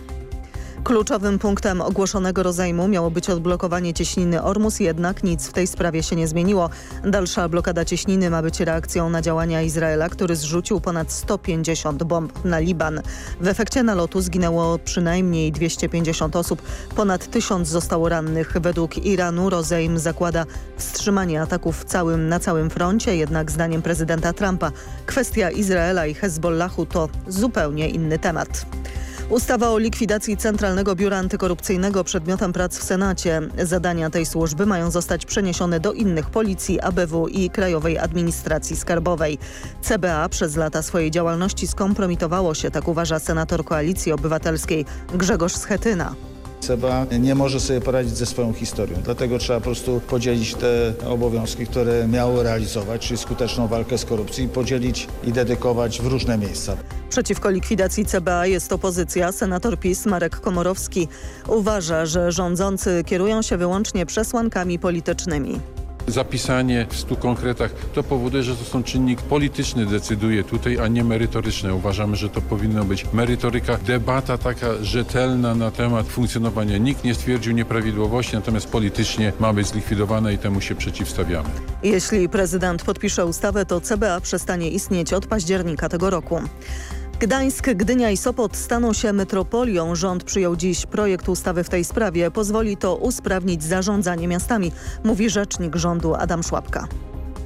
Kluczowym punktem ogłoszonego rozejmu miało być odblokowanie cieśniny Ormus, jednak nic w tej sprawie się nie zmieniło. Dalsza blokada cieśniny ma być reakcją na działania Izraela, który zrzucił ponad 150 bomb na Liban. W efekcie nalotu zginęło przynajmniej 250 osób, ponad 1000 zostało rannych. Według Iranu rozejm zakłada wstrzymanie ataków całym, na całym froncie, jednak zdaniem prezydenta Trumpa kwestia Izraela i Hezbollahu to zupełnie inny temat. Ustawa o likwidacji Centralnego Biura Antykorupcyjnego przedmiotem prac w Senacie. Zadania tej służby mają zostać przeniesione do innych policji, ABW i Krajowej Administracji Skarbowej. CBA przez lata swojej działalności skompromitowało się, tak uważa senator Koalicji Obywatelskiej Grzegorz Schetyna. CBA nie może sobie poradzić ze swoją historią. Dlatego trzeba po prostu podzielić te obowiązki, które miało realizować, czyli skuteczną walkę z korupcją i podzielić i dedykować w różne miejsca. Przeciwko likwidacji CBA jest opozycja. Senator PiS Marek Komorowski uważa, że rządzący kierują się wyłącznie przesłankami politycznymi. Zapisanie w stu konkretach to powoduje, że to są czynnik polityczny decyduje tutaj, a nie merytoryczny. Uważamy, że to powinno być merytoryka, debata taka rzetelna na temat funkcjonowania. Nikt nie stwierdził nieprawidłowości, natomiast politycznie ma być zlikwidowana i temu się przeciwstawiamy. Jeśli prezydent podpisze ustawę, to CBA przestanie istnieć od października tego roku. Gdańsk, Gdynia i Sopot staną się metropolią. Rząd przyjął dziś projekt ustawy w tej sprawie. Pozwoli to usprawnić zarządzanie miastami, mówi rzecznik rządu Adam Szłapka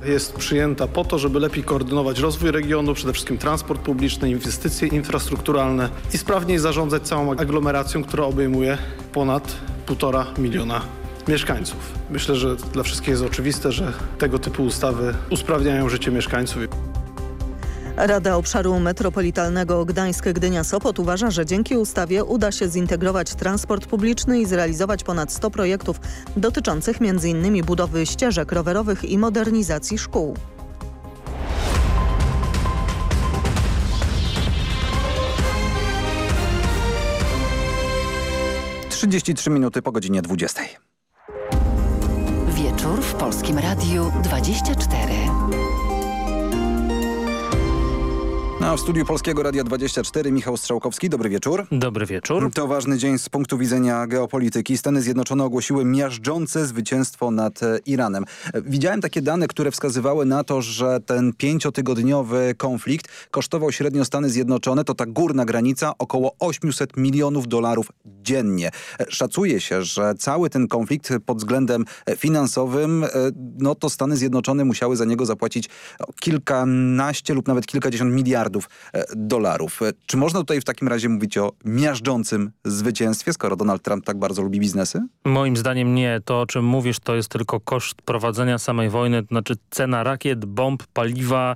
jest przyjęta po to, żeby lepiej koordynować rozwój regionu, przede wszystkim transport publiczny, inwestycje infrastrukturalne i sprawniej zarządzać całą aglomeracją, która obejmuje ponad półtora miliona mieszkańców. Myślę, że dla wszystkich jest oczywiste, że tego typu ustawy usprawniają życie mieszkańców. Rada Obszaru Metropolitalnego Gdańsk-Gdynia-Sopot uważa, że dzięki ustawie uda się zintegrować transport publiczny i zrealizować ponad 100 projektów dotyczących m.in. budowy ścieżek rowerowych i modernizacji szkół. Trzydzieści trzy minuty po godzinie 20. Wieczór w Polskim Radiu 24. No, w studiu Polskiego Radia 24 Michał Strzałkowski. Dobry wieczór. Dobry wieczór. To ważny dzień z punktu widzenia geopolityki. Stany Zjednoczone ogłosiły miażdżące zwycięstwo nad e, Iranem. Widziałem takie dane, które wskazywały na to, że ten pięciotygodniowy konflikt kosztował średnio Stany Zjednoczone, to ta górna granica, około 800 milionów dolarów dziennie. Szacuje się, że cały ten konflikt pod względem finansowym, e, no to Stany Zjednoczone musiały za niego zapłacić kilkanaście lub nawet kilkadziesiąt miliardów dolarów. Czy można tutaj w takim razie mówić o miażdżącym zwycięstwie, skoro Donald Trump tak bardzo lubi biznesy? Moim zdaniem nie. To, o czym mówisz, to jest tylko koszt prowadzenia samej wojny, to znaczy cena rakiet, bomb, paliwa,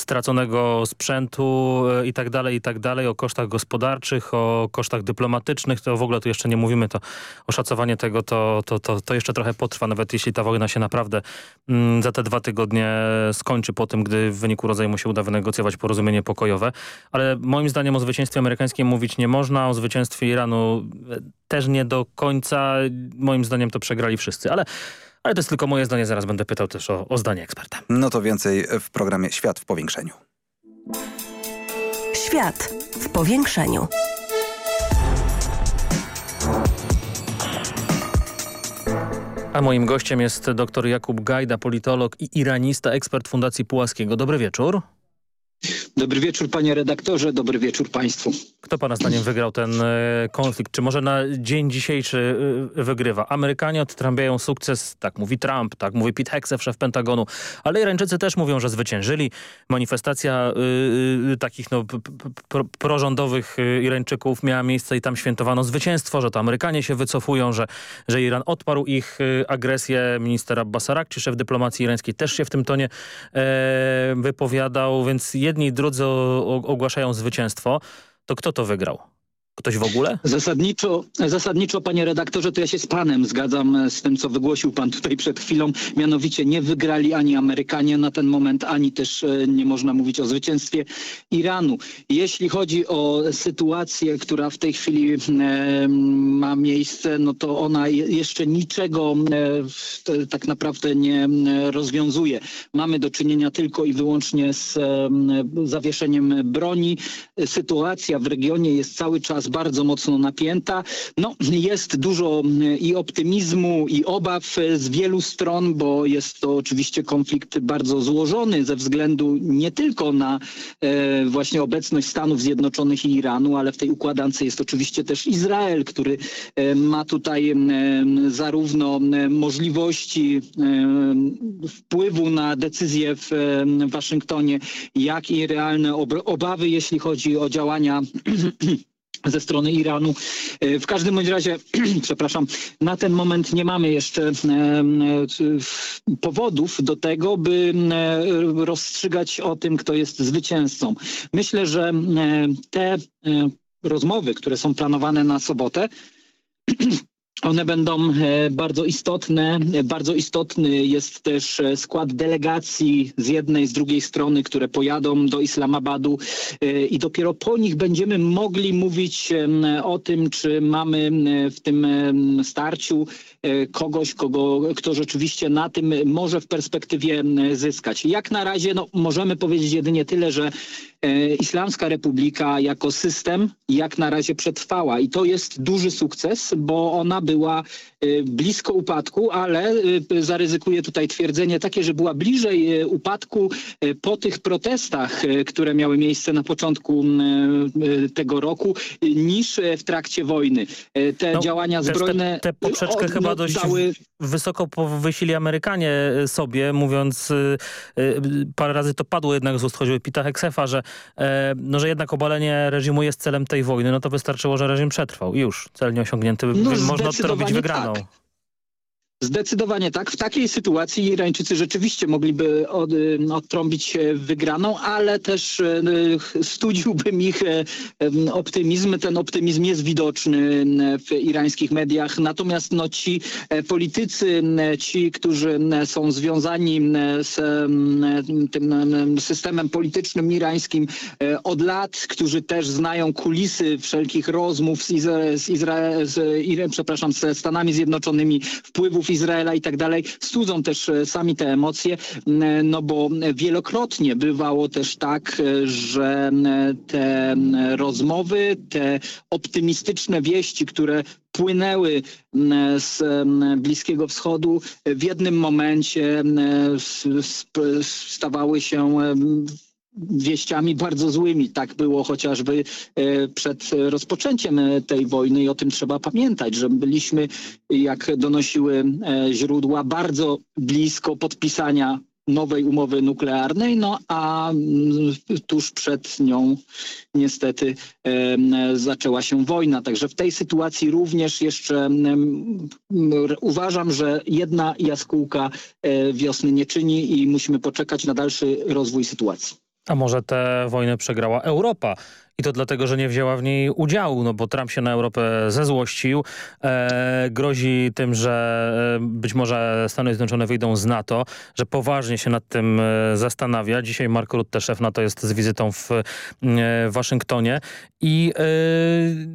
straconego sprzętu i tak dalej, i tak dalej, o kosztach gospodarczych, o kosztach dyplomatycznych, to w ogóle tu jeszcze nie mówimy, to oszacowanie tego to, to, to, to jeszcze trochę potrwa, nawet jeśli ta wojna się naprawdę mm, za te dwa tygodnie skończy po tym, gdy w wyniku rozejmu się uda wynegocjować porozumienie pokojowe. Ale moim zdaniem o zwycięstwie amerykańskim mówić nie można, o zwycięstwie Iranu też nie do końca. Moim zdaniem to przegrali wszyscy, ale Ale to jest tylko moje zdanie, zaraz będę pytał też o, o zdanie eksperta. No to więcej w programie Świat w powiększeniu. Świat w powiększeniu. A moim gościem jest dr Jakub Gajda, politolog i iranista, ekspert Fundacji Pułaskiego. Dobry wieczór. Dobry wieczór panie redaktorze, dobry wieczór państwu. Kto pana zdaniem wygrał ten e, konflikt? Czy może na dzień dzisiejszy e, wygrywa? Amerykanie odtrąbiają sukces, tak mówi Trump, tak mówi Pete Hegseth, szef Pentagonu, ale Irańczycy też mówią, że zwyciężyli. Manifestacja y, takich no, pro, prorządowych Irańczyków miała miejsce i tam świętowano zwycięstwo, że to Amerykanie się wycofują, że, że Iran odparł ich agresję. Minister Abbas Arakci, szef dyplomacji irańskiej też się w tym tonie wypowiadał, więc jedni i drudzy ogłaszają zwycięstwo, to kto to wygrał? Ktoś w ogóle? Zasadniczo, zasadniczo, panie redaktorze, to ja się z panem zgadzam z tym, co wygłosił pan tutaj przed chwilą. Mianowicie nie wygrali ani Amerykanie na ten moment, ani też e, nie można mówić o zwycięstwie Iranu. Jeśli chodzi o sytuację, która w tej chwili e, ma miejsce, no to ona jeszcze niczego e, tak naprawdę nie rozwiązuje. Mamy do czynienia tylko i wyłącznie z zawieszeniem broni. Sytuacja w regionie jest cały czas bardzo mocno napięta. No, jest dużo mm, i optymizmu, i obaw e, z wielu stron, bo jest to oczywiście konflikt bardzo złożony ze względu nie tylko na e, właśnie obecność Stanów Zjednoczonych i Iranu, ale w tej układance jest oczywiście też Izrael, który e, ma tutaj e, zarówno możliwości wpływu na decyzje w Waszyngtonie, jak i realne obawy, jeśli chodzi o działania ze strony Iranu. E, w każdym bądź razie, przepraszam, na ten moment nie mamy jeszcze e, e, powodów do tego, by rozstrzygać o tym, kto jest zwycięzcą. Myślę, że te rozmowy, które są planowane na sobotę, one będą e, bardzo istotne. Bardzo istotny jest też e, skład delegacji z jednej, z drugiej strony, które pojadą do Islamabadu e, i dopiero po nich będziemy mogli mówić o tym, czy mamy w tym starciu kogoś, kogo, kto rzeczywiście na tym może w perspektywie zyskać. Jak na razie no, możemy powiedzieć jedynie tyle, że Islamska Republika jako system jak na razie przetrwała i to jest duży sukces, bo ona była y, blisko upadku, ale y, zaryzykuję tutaj twierdzenie takie, że była bliżej y, upadku po tych protestach, które miały miejsce na początku tego roku, niż w trakcie wojny. Te no, działania zbrojne... Te, te poprzeczkę od, chyba dość dały... wysoko powyśili Amerykanie sobie, mówiąc, parę razy to padło jednak z ust choćby Pita Heksefa, że, e, no, że jednak obalenie reżimu jest celem tej wojny, no to wystarczyło, że reżim przetrwał. Już, cel nieosiągnięty. No, można to robić wygraną. Tak. Zdecydowanie tak. W takiej sytuacji Irańczycy rzeczywiście mogliby od, y, odtrąbić wygraną, ale też y, studziłbym ich e, optymizm. Ten optymizm jest widoczny w irańskich mediach. Natomiast no, ci e, politycy, ci, którzy są związani z tym systemem politycznym irańskim e, od lat, którzy też znają kulisy wszelkich rozmów z, Izra z, Izra z, przepraszam, ze Stanami Zjednoczonymi, wpływów Izraela i tak dalej, studzą też e, sami te emocje, no bo wielokrotnie bywało też tak, e, że te rozmowy, te optymistyczne wieści, które płynęły z Bliskiego Wschodu, w jednym momencie stawały się wieściami bardzo złymi. Tak było chociażby e, przed rozpoczęciem e, tej wojny i o tym trzeba pamiętać, że byliśmy, jak donosiły e, źródła, bardzo blisko podpisania nowej umowy nuklearnej, no a mm, tuż przed nią niestety zaczęła się wojna. Także w tej sytuacji również jeszcze uważam, że jedna jaskółka wiosny nie czyni i musimy poczekać na dalszy rozwój sytuacji. A może tę wojnę przegrała Europa I to dlatego, że nie wzięła w niej udziału, no bo Trump się na Europę zezłościł, e, grozi tym, że e, być może Stany Zjednoczone wyjdą z NATO, że poważnie się nad tym e, zastanawia. Dzisiaj Mark Rutte, szef NATO, jest z wizytą w e, Waszyngtonie i e,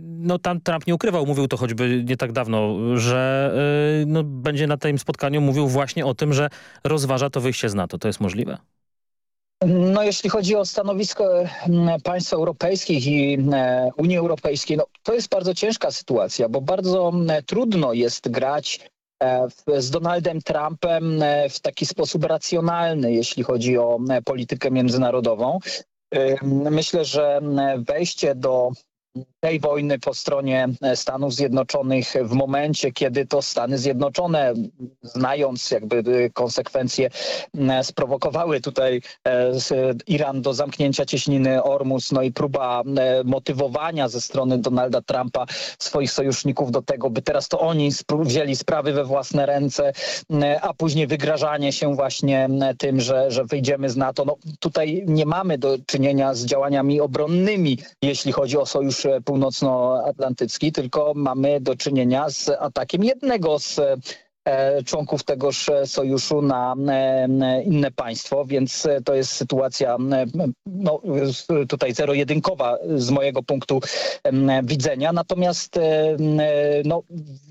no, tam Trump nie ukrywał, mówił to choćby nie tak dawno, że e, no, będzie na tym spotkaniu mówił właśnie o tym, że rozważa to wyjście z NATO. To jest możliwe? No jeśli chodzi o stanowisko mm, państw europejskich i e, Unii Europejskiej, no, to jest bardzo ciężka sytuacja, bo bardzo trudno jest grać e, z Donaldem Trumpem e, w taki sposób racjonalny, jeśli chodzi o politykę międzynarodową. Myślę, że wejście do tej wojny po stronie e, Stanów Zjednoczonych w momencie, kiedy to Stany Zjednoczone, znając jakby e, konsekwencje, sprowokowały tutaj e, Iran do zamknięcia cieśniny Ormus, no i próba motywowania ze strony Donalda Trumpa swoich sojuszników do tego, by teraz to oni wzięli sprawy we własne ręce, a później wygrażanie się właśnie tym, że, że wyjdziemy z NATO. No, tutaj nie mamy do czynienia z działaniami obronnymi, jeśli chodzi o sojusz północnoatlantycki, tylko mamy do czynienia z atakiem jednego z e, członków tegoż sojuszu na e, inne państwo, więc to jest sytuacja no, tutaj zero-jedynkowa z mojego punktu widzenia. Natomiast e, no,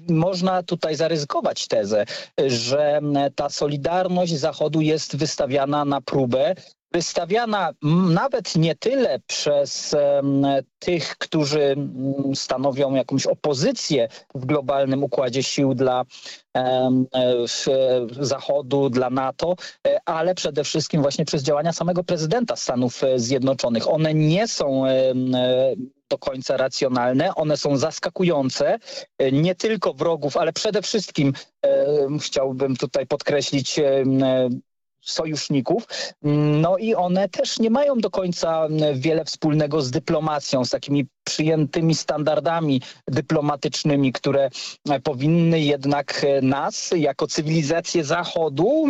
można tutaj zaryzykować tezę, że ta solidarność Zachodu jest wystawiana na próbę wystawiana nawet nie tyle przez tych, którzy stanowią jakąś opozycję w globalnym układzie sił dla Zachodu, dla NATO, e, ale przede wszystkim właśnie przez działania samego prezydenta Stanów e, Zjednoczonych. One nie są e, do końca racjonalne, one są zaskakujące, nie tylko wrogów, ale przede wszystkim chciałbym tutaj podkreślić sojuszników. No i one też nie mają do końca wiele wspólnego z dyplomacją, z takimi przyjętymi standardami dyplomatycznymi, które powinny jednak nas jako cywilizację Zachodu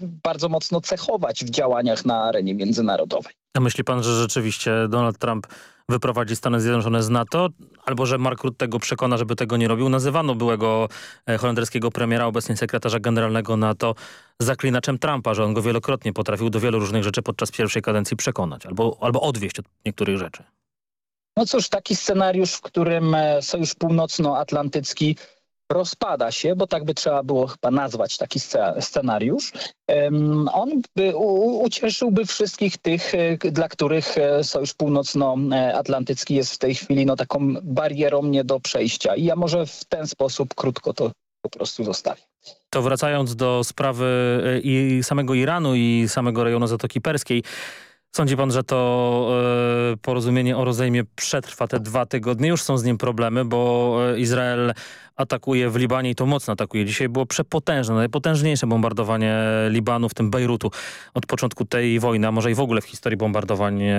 bardzo mocno cechować w działaniach na arenie międzynarodowej. A myśli pan, że rzeczywiście Donald Trump wyprowadzi Stany Zjednoczone z NATO, albo że Mark Rutte go przekona, żeby tego nie robił. Nazywano byłego e, holenderskiego premiera, obecnie sekretarza generalnego NATO, zaklinaczem Trumpa, że on go wielokrotnie potrafił do wielu różnych rzeczy podczas pierwszej kadencji przekonać, albo, albo odwieść od niektórych rzeczy. No cóż, taki scenariusz, w którym e, Sojusz Północnoatlantycki rozpada się, bo tak by trzeba było chyba nazwać taki scenariusz. On by, ucieszyłby wszystkich tych, e, dla których e, Sojusz Północnoatlantycki jest w tej chwili no, taką barierą nie do przejścia. I ja może w ten sposób krótko to po prostu zostawię. To wracając do sprawy e, i samego Iranu i samego rejonu Zatoki Perskiej, Sądzi pan, że to e, porozumienie o rozejmie przetrwa te dwa tygodnie? Już są z nim problemy, bo e, Izrael atakuje w Libanie i to mocno atakuje. Dzisiaj było przepotężne, najpotężniejsze bombardowanie Libanu, w tym Bejrutu od początku tej wojny, a może i w ogóle w historii bombardowań, e,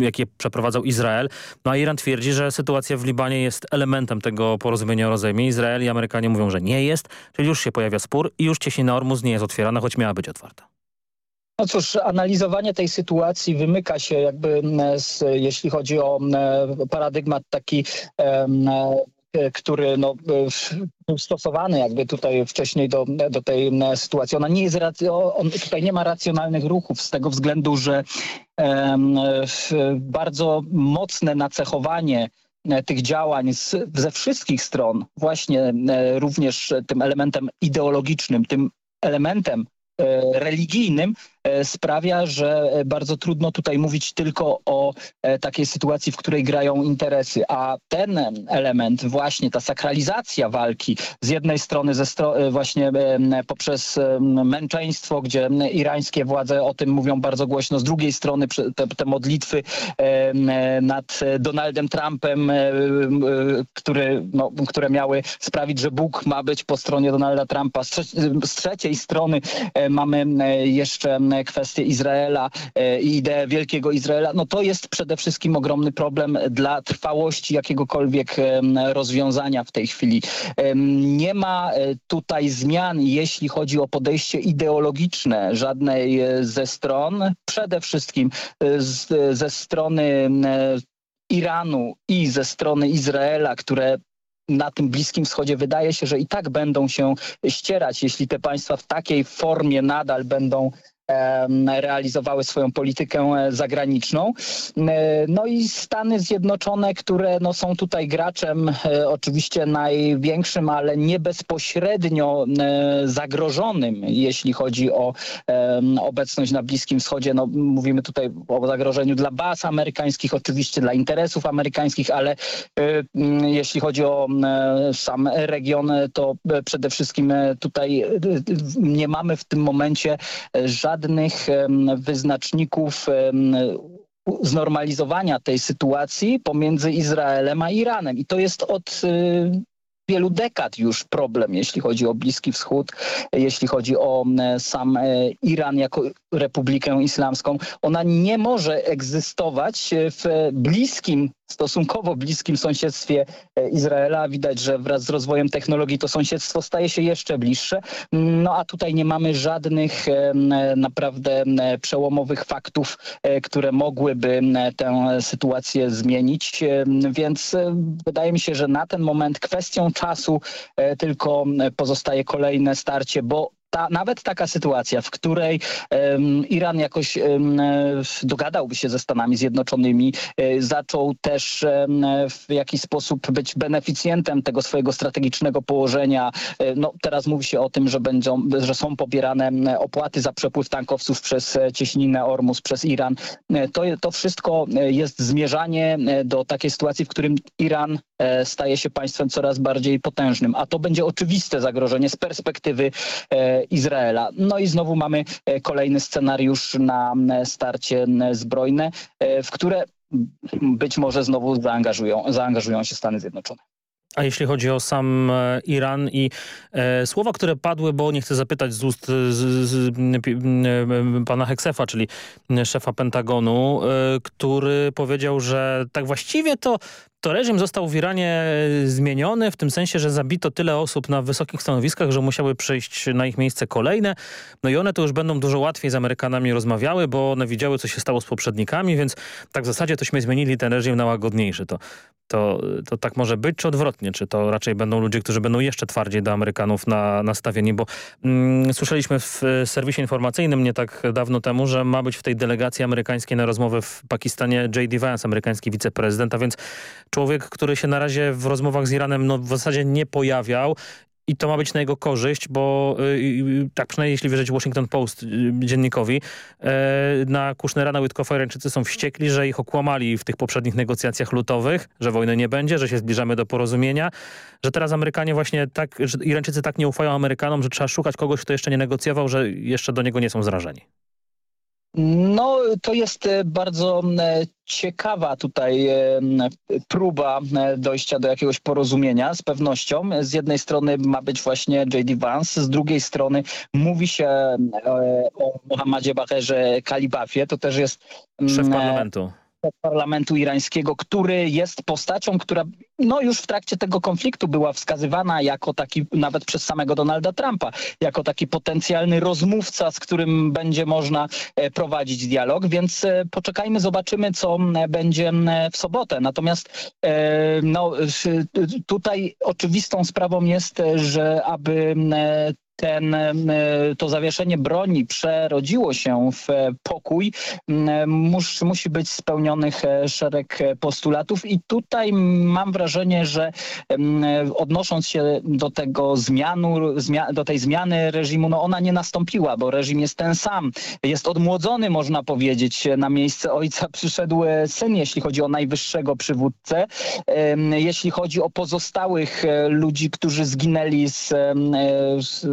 jakie przeprowadzał Izrael. No a Iran twierdzi, że sytuacja w Libanie jest elementem tego porozumienia o rozejmie. Izrael i Amerykanie mówią, że nie jest, czyli już się pojawia spór i już Cieśnina Ormuz nie jest otwierana, choć miała być otwarta. No cóż, analizowanie tej sytuacji wymyka się jakby, z, jeśli chodzi o paradygmat taki który no, był stosowany jakby tutaj wcześniej do, do tej sytuacji. Ona nie jest, on, tutaj nie ma racjonalnych ruchów z tego względu, że um, bardzo mocne nacechowanie tych działań z, ze wszystkich stron, właśnie również tym elementem ideologicznym, tym elementem religijnym E, sprawia, że bardzo trudno tutaj mówić tylko o e, takiej sytuacji, w której grają interesy, a ten element, właśnie ta sakralizacja walki z jednej strony ze stro e, właśnie poprzez męczeństwo, gdzie irańskie władze o tym mówią bardzo głośno, z drugiej strony te, te modlitwy nad Donaldem Trumpem, który, no, które miały sprawić, że Bóg ma być po stronie Donalda Trumpa. Z trzeciej strony mamy jeszcze kwestię Izraela i ideę Wielkiego Izraela, no to jest przede wszystkim ogromny problem dla trwałości jakiegokolwiek rozwiązania w tej chwili. Nie ma tutaj zmian, jeśli chodzi o podejście ideologiczne żadnej ze stron. Przede wszystkim z, ze strony Iranu i ze strony Izraela, które na tym Bliskim Wschodzie wydaje się, że i tak będą się ścierać, jeśli te państwa w takiej formie nadal będą realizowały swoją politykę e, zagraniczną. E, no i Stany Zjednoczone, które no, są tutaj graczem e, oczywiście największym, ale nie bezpośrednio zagrożonym, jeśli chodzi o obecność na Bliskim Wschodzie. No, mówimy tutaj o zagrożeniu dla baz amerykańskich, oczywiście dla interesów amerykańskich, ale jeśli chodzi o sam region, to przede wszystkim tutaj nie mamy w tym momencie żadnych żadnych wyznaczników znormalizowania tej sytuacji pomiędzy Izraelem a Iranem. I to jest od y, wielu dekad już problem, jeśli chodzi o Bliski Wschód, jeśli chodzi o sam e, Iran jako Republikę Islamską. Ona nie może egzystować w bliskim stosunkowo bliskim sąsiedztwie e, Izraela. Widać, że wraz z rozwojem technologii to sąsiedztwo staje się jeszcze bliższe. No a tutaj nie mamy żadnych e, naprawdę przełomowych faktów, e, które mogłyby tę sytuację zmienić. Więc wydaje mi się, że na ten moment kwestią czasu tylko pozostaje kolejne starcie, bo ta, nawet taka sytuacja, w której um, Iran jakoś um, dogadałby się ze Stanami Zjednoczonymi, um, zaczął też w jakiś sposób być beneficjentem tego swojego strategicznego położenia. E, no, teraz mówi się o tym, że, będą, że są pobierane opłaty za przepływ tankowców przez e, cieśninę Ormus, przez Iran. E, to, to wszystko jest zmierzanie do takiej sytuacji, w którym Iran staje się państwem coraz bardziej potężnym, a to będzie oczywiste zagrożenie z perspektywy Izraela. No i znowu mamy e, kolejny scenariusz na starcie zbrojne, e, w które być może znowu zaangażują, zaangażują się Stany Zjednoczone. A jeśli chodzi o sam e, Iran i e, słowa, które padły, bo nie chcę zapytać z ust z, z, z, pana Heksefa, czyli szefa Pentagonu, e, który powiedział, że tak właściwie to to reżim został w Iranie zmieniony w tym sensie, że zabito tyle osób na wysokich stanowiskach, że musiały przejść na ich miejsce kolejne. No i one to już będą dużo łatwiej z Amerykanami rozmawiały, bo one widziały, co się stało z poprzednikami, więc tak w zasadzie tośmy zmienili ten reżim na łagodniejszy. To, to, to tak może być, czy odwrotnie? Czy to raczej będą ludzie, którzy będą jeszcze twardziej do Amerykanów na, nastawieni? Bo mm, słyszeliśmy w serwisie informacyjnym nie tak dawno temu, że ma być w tej delegacji amerykańskiej na rozmowę w Pakistanie J.D. Vance, amerykański wiceprezydent, a więc człowiek, który się na razie w rozmowach z Iranem no, w zasadzie nie pojawiał i to ma być na jego korzyść, bo yy, tak przynajmniej jeśli wierzyć Washington Post yy, dziennikowi, yy, na Kushnera, na Witkofa Irańczycy są wściekli, że ich okłamali w tych poprzednich negocjacjach lutowych, że wojny nie będzie, że się zbliżamy do porozumienia, że teraz Amerykanie właśnie tak, że Irańczycy tak nie ufają Amerykanom, że trzeba szukać kogoś, kto jeszcze nie negocjował, że jeszcze do niego nie są zrażeni. No, to jest e, bardzo e, ciekawa tutaj e, próba dojścia do jakiegoś porozumienia z pewnością. Z jednej strony ma być właśnie J.D. Vance, z drugiej strony mówi się o Mohammadzie Baherze Kalibafie. To też jest... Szef parlamentu parlamentu irańskiego, który jest postacią, która no już w trakcie tego konfliktu była wskazywana jako taki, nawet przez samego Donalda Trumpa, jako taki potencjalny rozmówca, z którym będzie można e, prowadzić dialog, więc e, poczekajmy, zobaczymy, co będzie w sobotę. Natomiast e, no, tutaj oczywistą sprawą jest, że aby ten, to zawieszenie broni przerodziło się w pokój, mus, musi być spełnionych e, szereg postulatów i tutaj mam wrażenie, że odnosząc się do tego zmianu, do tej zmiany reżimu, no ona nie nastąpiła, bo reżim jest ten sam. Jest odmłodzony, można powiedzieć. Na miejsce ojca przyszedł e, syn, jeśli chodzi o najwyższego przywódcę. Jeśli chodzi o pozostałych e, ludzi, którzy zginęli z, z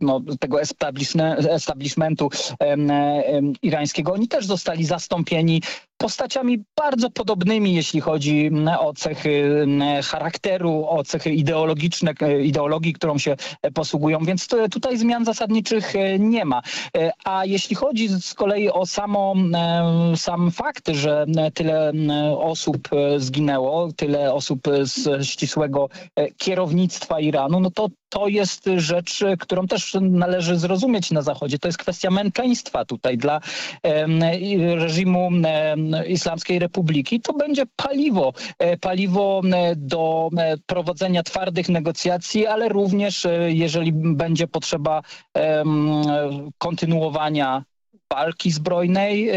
no, tego establishmentu irańskiego, oni też zostali zastąpieni postaciami bardzo podobnymi, jeśli chodzi o cechy charakteru, o cechy ideologiczne, ideologii, którą się posługują, więc tutaj zmian zasadniczych nie ma. A jeśli chodzi z kolei o samo, sam fakt, że tyle osób zginęło, tyle osób z ścisłego kierownictwa Iranu, no to to jest rzecz, którą też należy zrozumieć na Zachodzie. To jest kwestia męczeństwa tutaj dla reżimu Islamskiej Republiki. To będzie paliwo, e, paliwo do prowadzenia twardych negocjacji, ale również jeżeli będzie potrzeba kontynuowania walki zbrojnej,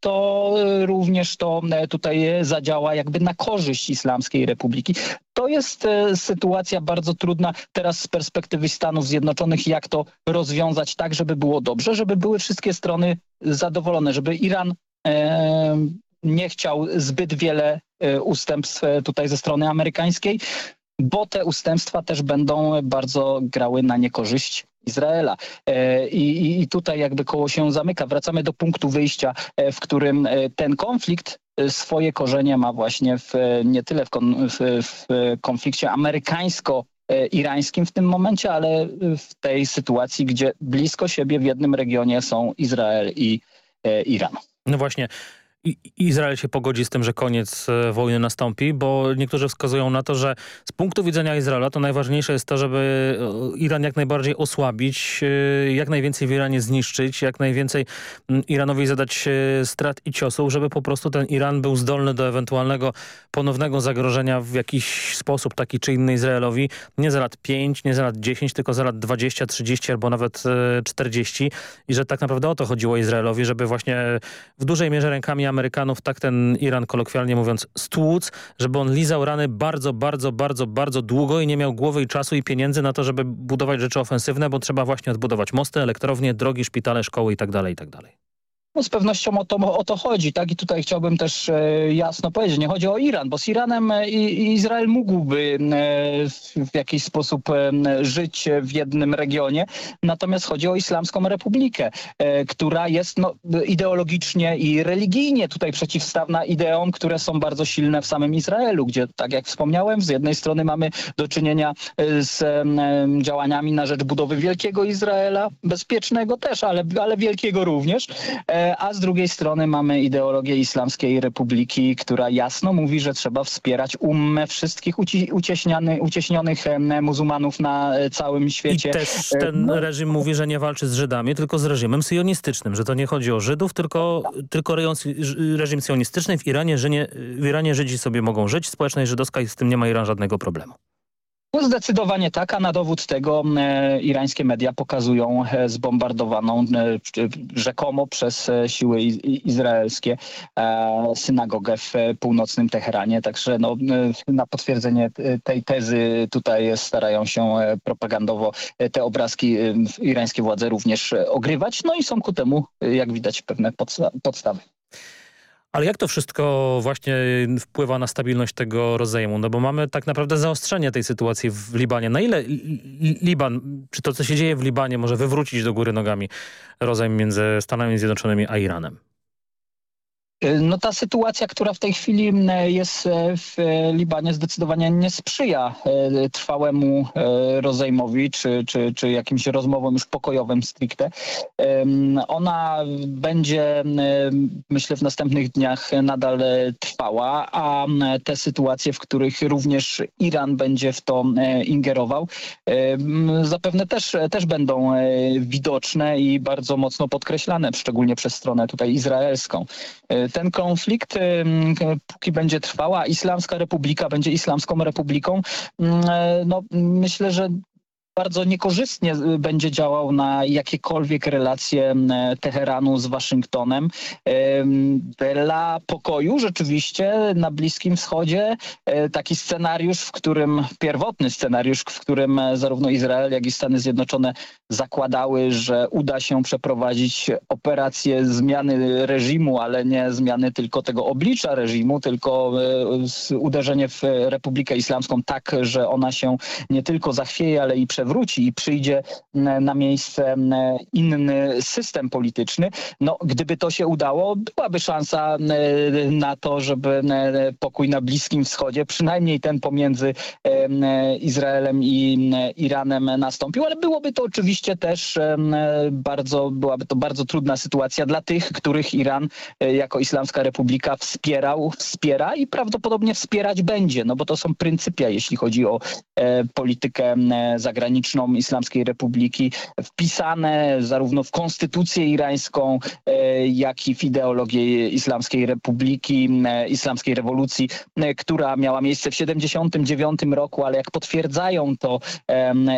to również to e, tutaj zadziała jakby na korzyść Islamskiej Republiki. To jest e, sytuacja bardzo trudna teraz z perspektywy Stanów Zjednoczonych, jak to rozwiązać tak, żeby było dobrze, żeby były wszystkie strony zadowolone, żeby Iran e, nie chciał zbyt wiele ustępstw tutaj ze strony amerykańskiej, bo te ustępstwa też będą bardzo grały na niekorzyść Izraela. E, I, I tutaj jakby koło się zamyka. Wracamy do punktu wyjścia, e, w którym e, ten konflikt swoje korzenie ma właśnie w, nie tyle w, kon, w, w konflikcie amerykańsko-irańskim w tym momencie, ale w tej sytuacji, gdzie blisko siebie w jednym regionie są Izrael i Iran. No właśnie. Izrael się pogodzi z tym, że koniec e, wojny nastąpi, bo niektórzy wskazują na to, że z punktu widzenia Izraela to najważniejsze jest to, żeby e, Iran jak najbardziej osłabić, e, jak najwięcej w Iranie zniszczyć, jak najwięcej Iranowi zadać strat i ciosów, żeby po prostu ten Iran był zdolny do ewentualnego ponownego zagrożenia w jakiś sposób taki czy inny Izraelowi. Nie za lat 5, nie za lat 10, tylko za lat 20, 30 albo nawet 40 i że tak naprawdę o to chodziło Izraelowi, żeby właśnie w dużej mierze rękami Amerykanów tak ten Iran kolokwialnie mówiąc stłuc, żeby on lizał rany bardzo, bardzo, bardzo, bardzo długo i nie miał głowy i czasu i pieniędzy na to, żeby budować rzeczy ofensywne, bo trzeba właśnie odbudować mosty, elektrownie, drogi, szpitale, szkoły itd., tak itd. No z pewnością o to, o to chodzi, tak? I tutaj chciałbym też e, jasno powiedzieć, nie chodzi o Iran, bo z Iranem e, Izrael mógłby e, w jakiś sposób żyć w jednym regionie, natomiast chodzi o Islamską Republikę, która jest no, ideologicznie i religijnie tutaj przeciwstawna ideom, które są bardzo silne w samym Izraelu, gdzie tak jak wspomniałem, z jednej strony mamy do czynienia z działaniami na rzecz budowy wielkiego Izraela, bezpiecznego też, ale, ale wielkiego również, a z drugiej strony mamy ideologię Islamskiej Republiki, która jasno mówi, że trzeba wspierać ummę wszystkich uci ucieśnionych muzułmanów na e, całym świecie. I też e, ten no. reżim mówi, że nie walczy z Żydami, tylko z reżimem syjonistycznym, że to nie chodzi o Żydów, tylko, tylko reżim syjonistyczny w Iranie, że nie, w Iranie Żydzi sobie mogą żyć, społeczność żydowska i z tym nie ma Iran żadnego problemu. No zdecydowanie tak, a na dowód tego e, irańskie media pokazują e, zbombardowaną e, rzekomo przez siły izraelskie synagogę w północnym Teheranie. Także no, na potwierdzenie tej tezy tutaj starają się propagandowo te obrazki irańskie władze również ogrywać. No i są ku temu, jak widać, pewne podsta podstawy. Ale jak to wszystko właśnie wpływa na stabilność tego rozejmu? No bo mamy tak naprawdę zaostrzenie tej sytuacji w Libanie. Na ile Liban, czy to co się dzieje w Libanie może wywrócić do góry nogami rozejm między Stanami Zjednoczonymi a Iranem? E, no ta sytuacja, która w tej chwili jest e, w Libanie zdecydowanie nie sprzyja trwałemu rozejmowi czy, czy, czy jakimś rozmowom już pokojowym stricte. Ona będzie myślę w następnych dniach nadal trwała, a te sytuacje, w których również Iran będzie w to ingerował zapewne też, też będą widoczne i bardzo mocno podkreślane, szczególnie przez stronę tutaj izraelską ten konflikt, póki będzie trwała, Islamska Republika będzie Islamską Republiką, e, no myślę, że bardzo niekorzystnie y, będzie działał na jakiekolwiek relacje Teheranu z Waszyngtonem. Dla pokoju rzeczywiście na Bliskim Wschodzie e, taki scenariusz, w którym, pierwotny scenariusz, w którym e, zarówno Izrael, jak i Stany Zjednoczone zakładały, że uda się przeprowadzić operację zmiany reżimu, ale nie zmiany tylko tego oblicza reżimu, tylko e, uderzenie w Republikę Islamską tak, że ona się nie tylko zachwieje, ale i prze przewróci i przyjdzie na miejsce inny system polityczny, no gdyby to się udało, byłaby szansa na to, żeby pokój na Bliskim Wschodzie, przynajmniej ten pomiędzy Izraelem i Iranem nastąpił, ale byłoby to oczywiście też bardzo, byłaby to bardzo trudna sytuacja dla tych, których Iran e, jako Islamska Republika wspierał, wspiera i prawdopodobnie wspierać będzie, no bo to są pryncypia, jeśli chodzi o e, politykę zagraniczną Islamskiej Republiki, wpisane zarówno w konstytucję irańską, e, jak i w ideologię Islamskiej Republiki, Islamskiej Rewolucji, która miała miejsce w 79 roku, ale jak potwierdzają to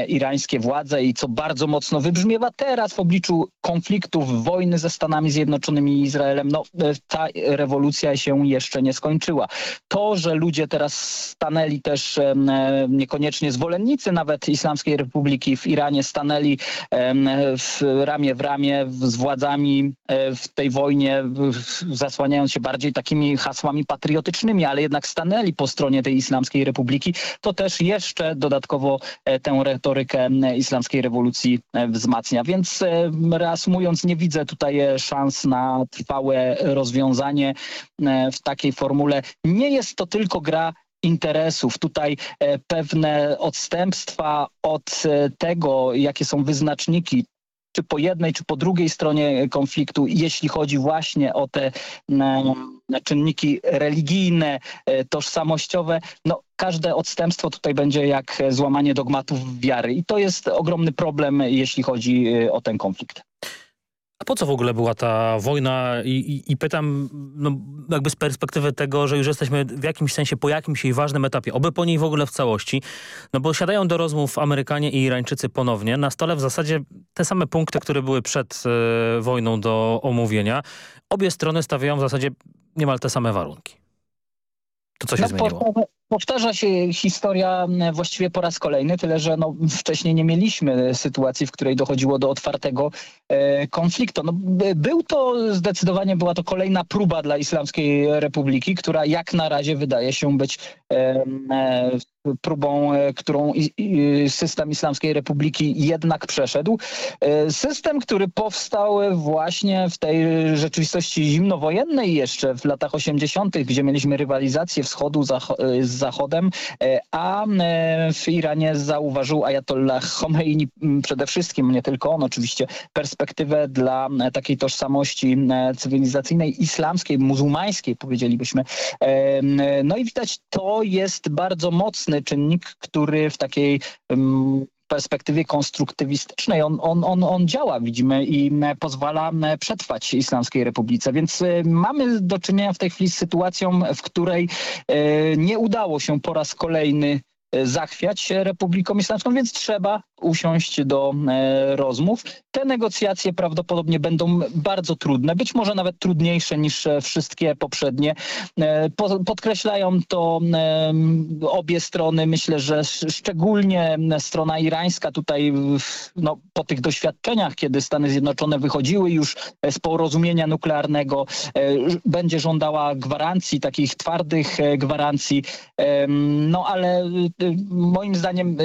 irańskie władze i co bardzo mocno wybrzmiewa teraz w obliczu konfliktów, wojny ze Stanami Zjednoczonymi i Izraelem, no e, ta rewolucja się jeszcze nie skończyła. To, że ludzie teraz stanęli też e, niekoniecznie zwolennicy nawet Islamskiej Republiki w Iranie, stanęli w ramię w ramię z władzami e, w tej wojnie, zasłaniając się bardziej takimi hasłami patriotycznymi, ale jednak stanęli po stronie tej Islamskiej Republiki, to też jeszcze dodatkowo tę retorykę Islamskiej Rewolucji wzmacnia. Więc reasumując, nie widzę tutaj szans na trwałe rozwiązanie e, w takiej formule. Nie jest to tylko gra interesów. Tutaj e, pewne odstępstwa od e, tego, jakie są wyznaczniki czy po jednej, czy po drugiej stronie konfliktu, jeśli chodzi właśnie o te czynniki religijne, tożsamościowe, no każde odstępstwo tutaj będzie jak złamanie dogmatów wiary i to jest ogromny problem, jeśli chodzi o ten konflikt. Po co w ogóle była ta wojna? I, i, i pytam no, jakby z perspektywy tego, że już jesteśmy w jakimś sensie po jakimś jej ważnym etapie, oby po niej w ogóle w całości. No bo siadają do rozmów Amerykanie i Irańczycy ponownie. Na stole w zasadzie te same punkty, które były przed e, wojną do omówienia. Obie strony stawiają w zasadzie niemal te same warunki. To co się no, zmieniło? Powtarza się historia właściwie po raz kolejny, tyle że no, wcześniej nie mieliśmy sytuacji, w której dochodziło do otwartego e, konfliktu. No, był to zdecydowanie, była to kolejna próba dla Islamskiej Republiki, która jak na razie wydaje się być e, próbą, e, którą system Islamskiej Republiki jednak przeszedł. E, system, który powstał właśnie w tej rzeczywistości zimnowojennej jeszcze w latach 80., gdzie mieliśmy rywalizację wschodu z Zachodem, e, a w Iranie zauważył Ayatollah Khomeini przede wszystkim, nie tylko on oczywiście, perspektywę dla takiej tożsamości cywilizacyjnej, islamskiej, muzułmańskiej powiedzielibyśmy. No i widać, to jest bardzo mocny czynnik, który w takiej perspektywie konstruktywistycznej on, on, on, on działa, widzimy, i pozwala przetrwać Islamskiej Republice. Więc e, mamy do czynienia w tej chwili z sytuacją, w której e, nie udało się po raz kolejny zachwiać Republiką Islamską, więc trzeba usiąść do e, rozmów. Te negocjacje prawdopodobnie będą bardzo trudne, być może nawet trudniejsze niż e, wszystkie poprzednie. E, podkreślają to obie strony. Myślę, że szczególnie strona irańska tutaj no, po tych doświadczeniach, kiedy Stany Zjednoczone wychodziły już z porozumienia nuklearnego, będzie żądała gwarancji, takich twardych gwarancji. No ale moim zdaniem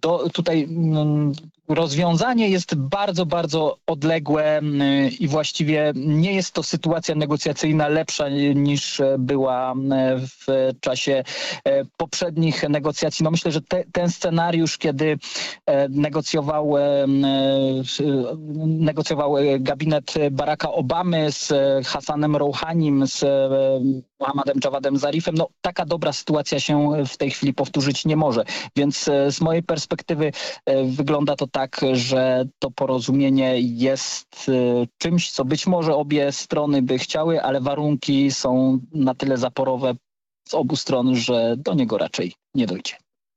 do, tutaj Mm, rozwiązanie jest bardzo, bardzo odległe mm, i właściwie nie jest to sytuacja negocjacyjna lepsza niż była mm, w czasie e, poprzednich negocjacji. No myślę, że te, ten scenariusz, kiedy e, negocjował, e, negocjował gabinet Baracka Obamy z Hassanem Rouhanim, z Mohammedem Jawadem Zarifem, no taka dobra sytuacja się w tej chwili powtórzyć nie może. Więc z mojej perspektywy wygląda to tak, że to porozumienie jest y, czymś, co być może obie strony by chciały, ale warunki są na tyle zaporowe z obu stron, że do niego raczej nie dojdzie.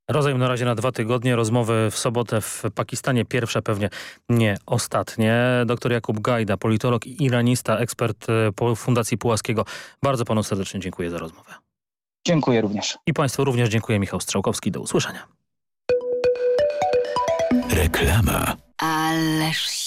Rozejm na razie na dwa tygodnie, rozmowy w sobotę w Pakistanie, pierwsze pewnie nie ostatnie. Doktor Jakub Gajda, politolog i iranista, ekspert y, Fundacji Pułaskiego. Bardzo panu serdecznie dziękuję za rozmowę. Dziękuję również. I państwu również dziękuję. Michał Strzałkowski, do usłyszenia. Reklama. Ależ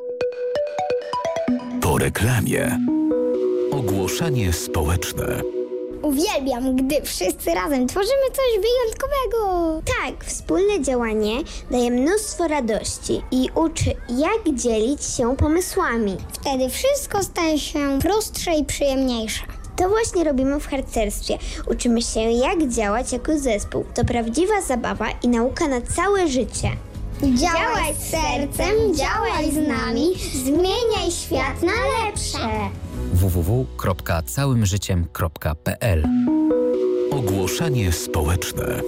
Po reklamie. Ogłoszenie społeczne. Uwielbiam, gdy wszyscy razem tworzymy coś wyjątkowego. Tak, wspólne działanie daje mnóstwo radości i uczy, jak dzielić się pomysłami. Wtedy wszystko staje się prostsze i przyjemniejsze. To właśnie robimy w harcerstwie. Uczymy się, jak działać jako zespół. To prawdziwa zabawa i nauka na całe życie. Działaj z sercem, działaj z nami, zmieniaj świat na lepsze. www.całymżyciem.pl Ogłoszenie społeczne.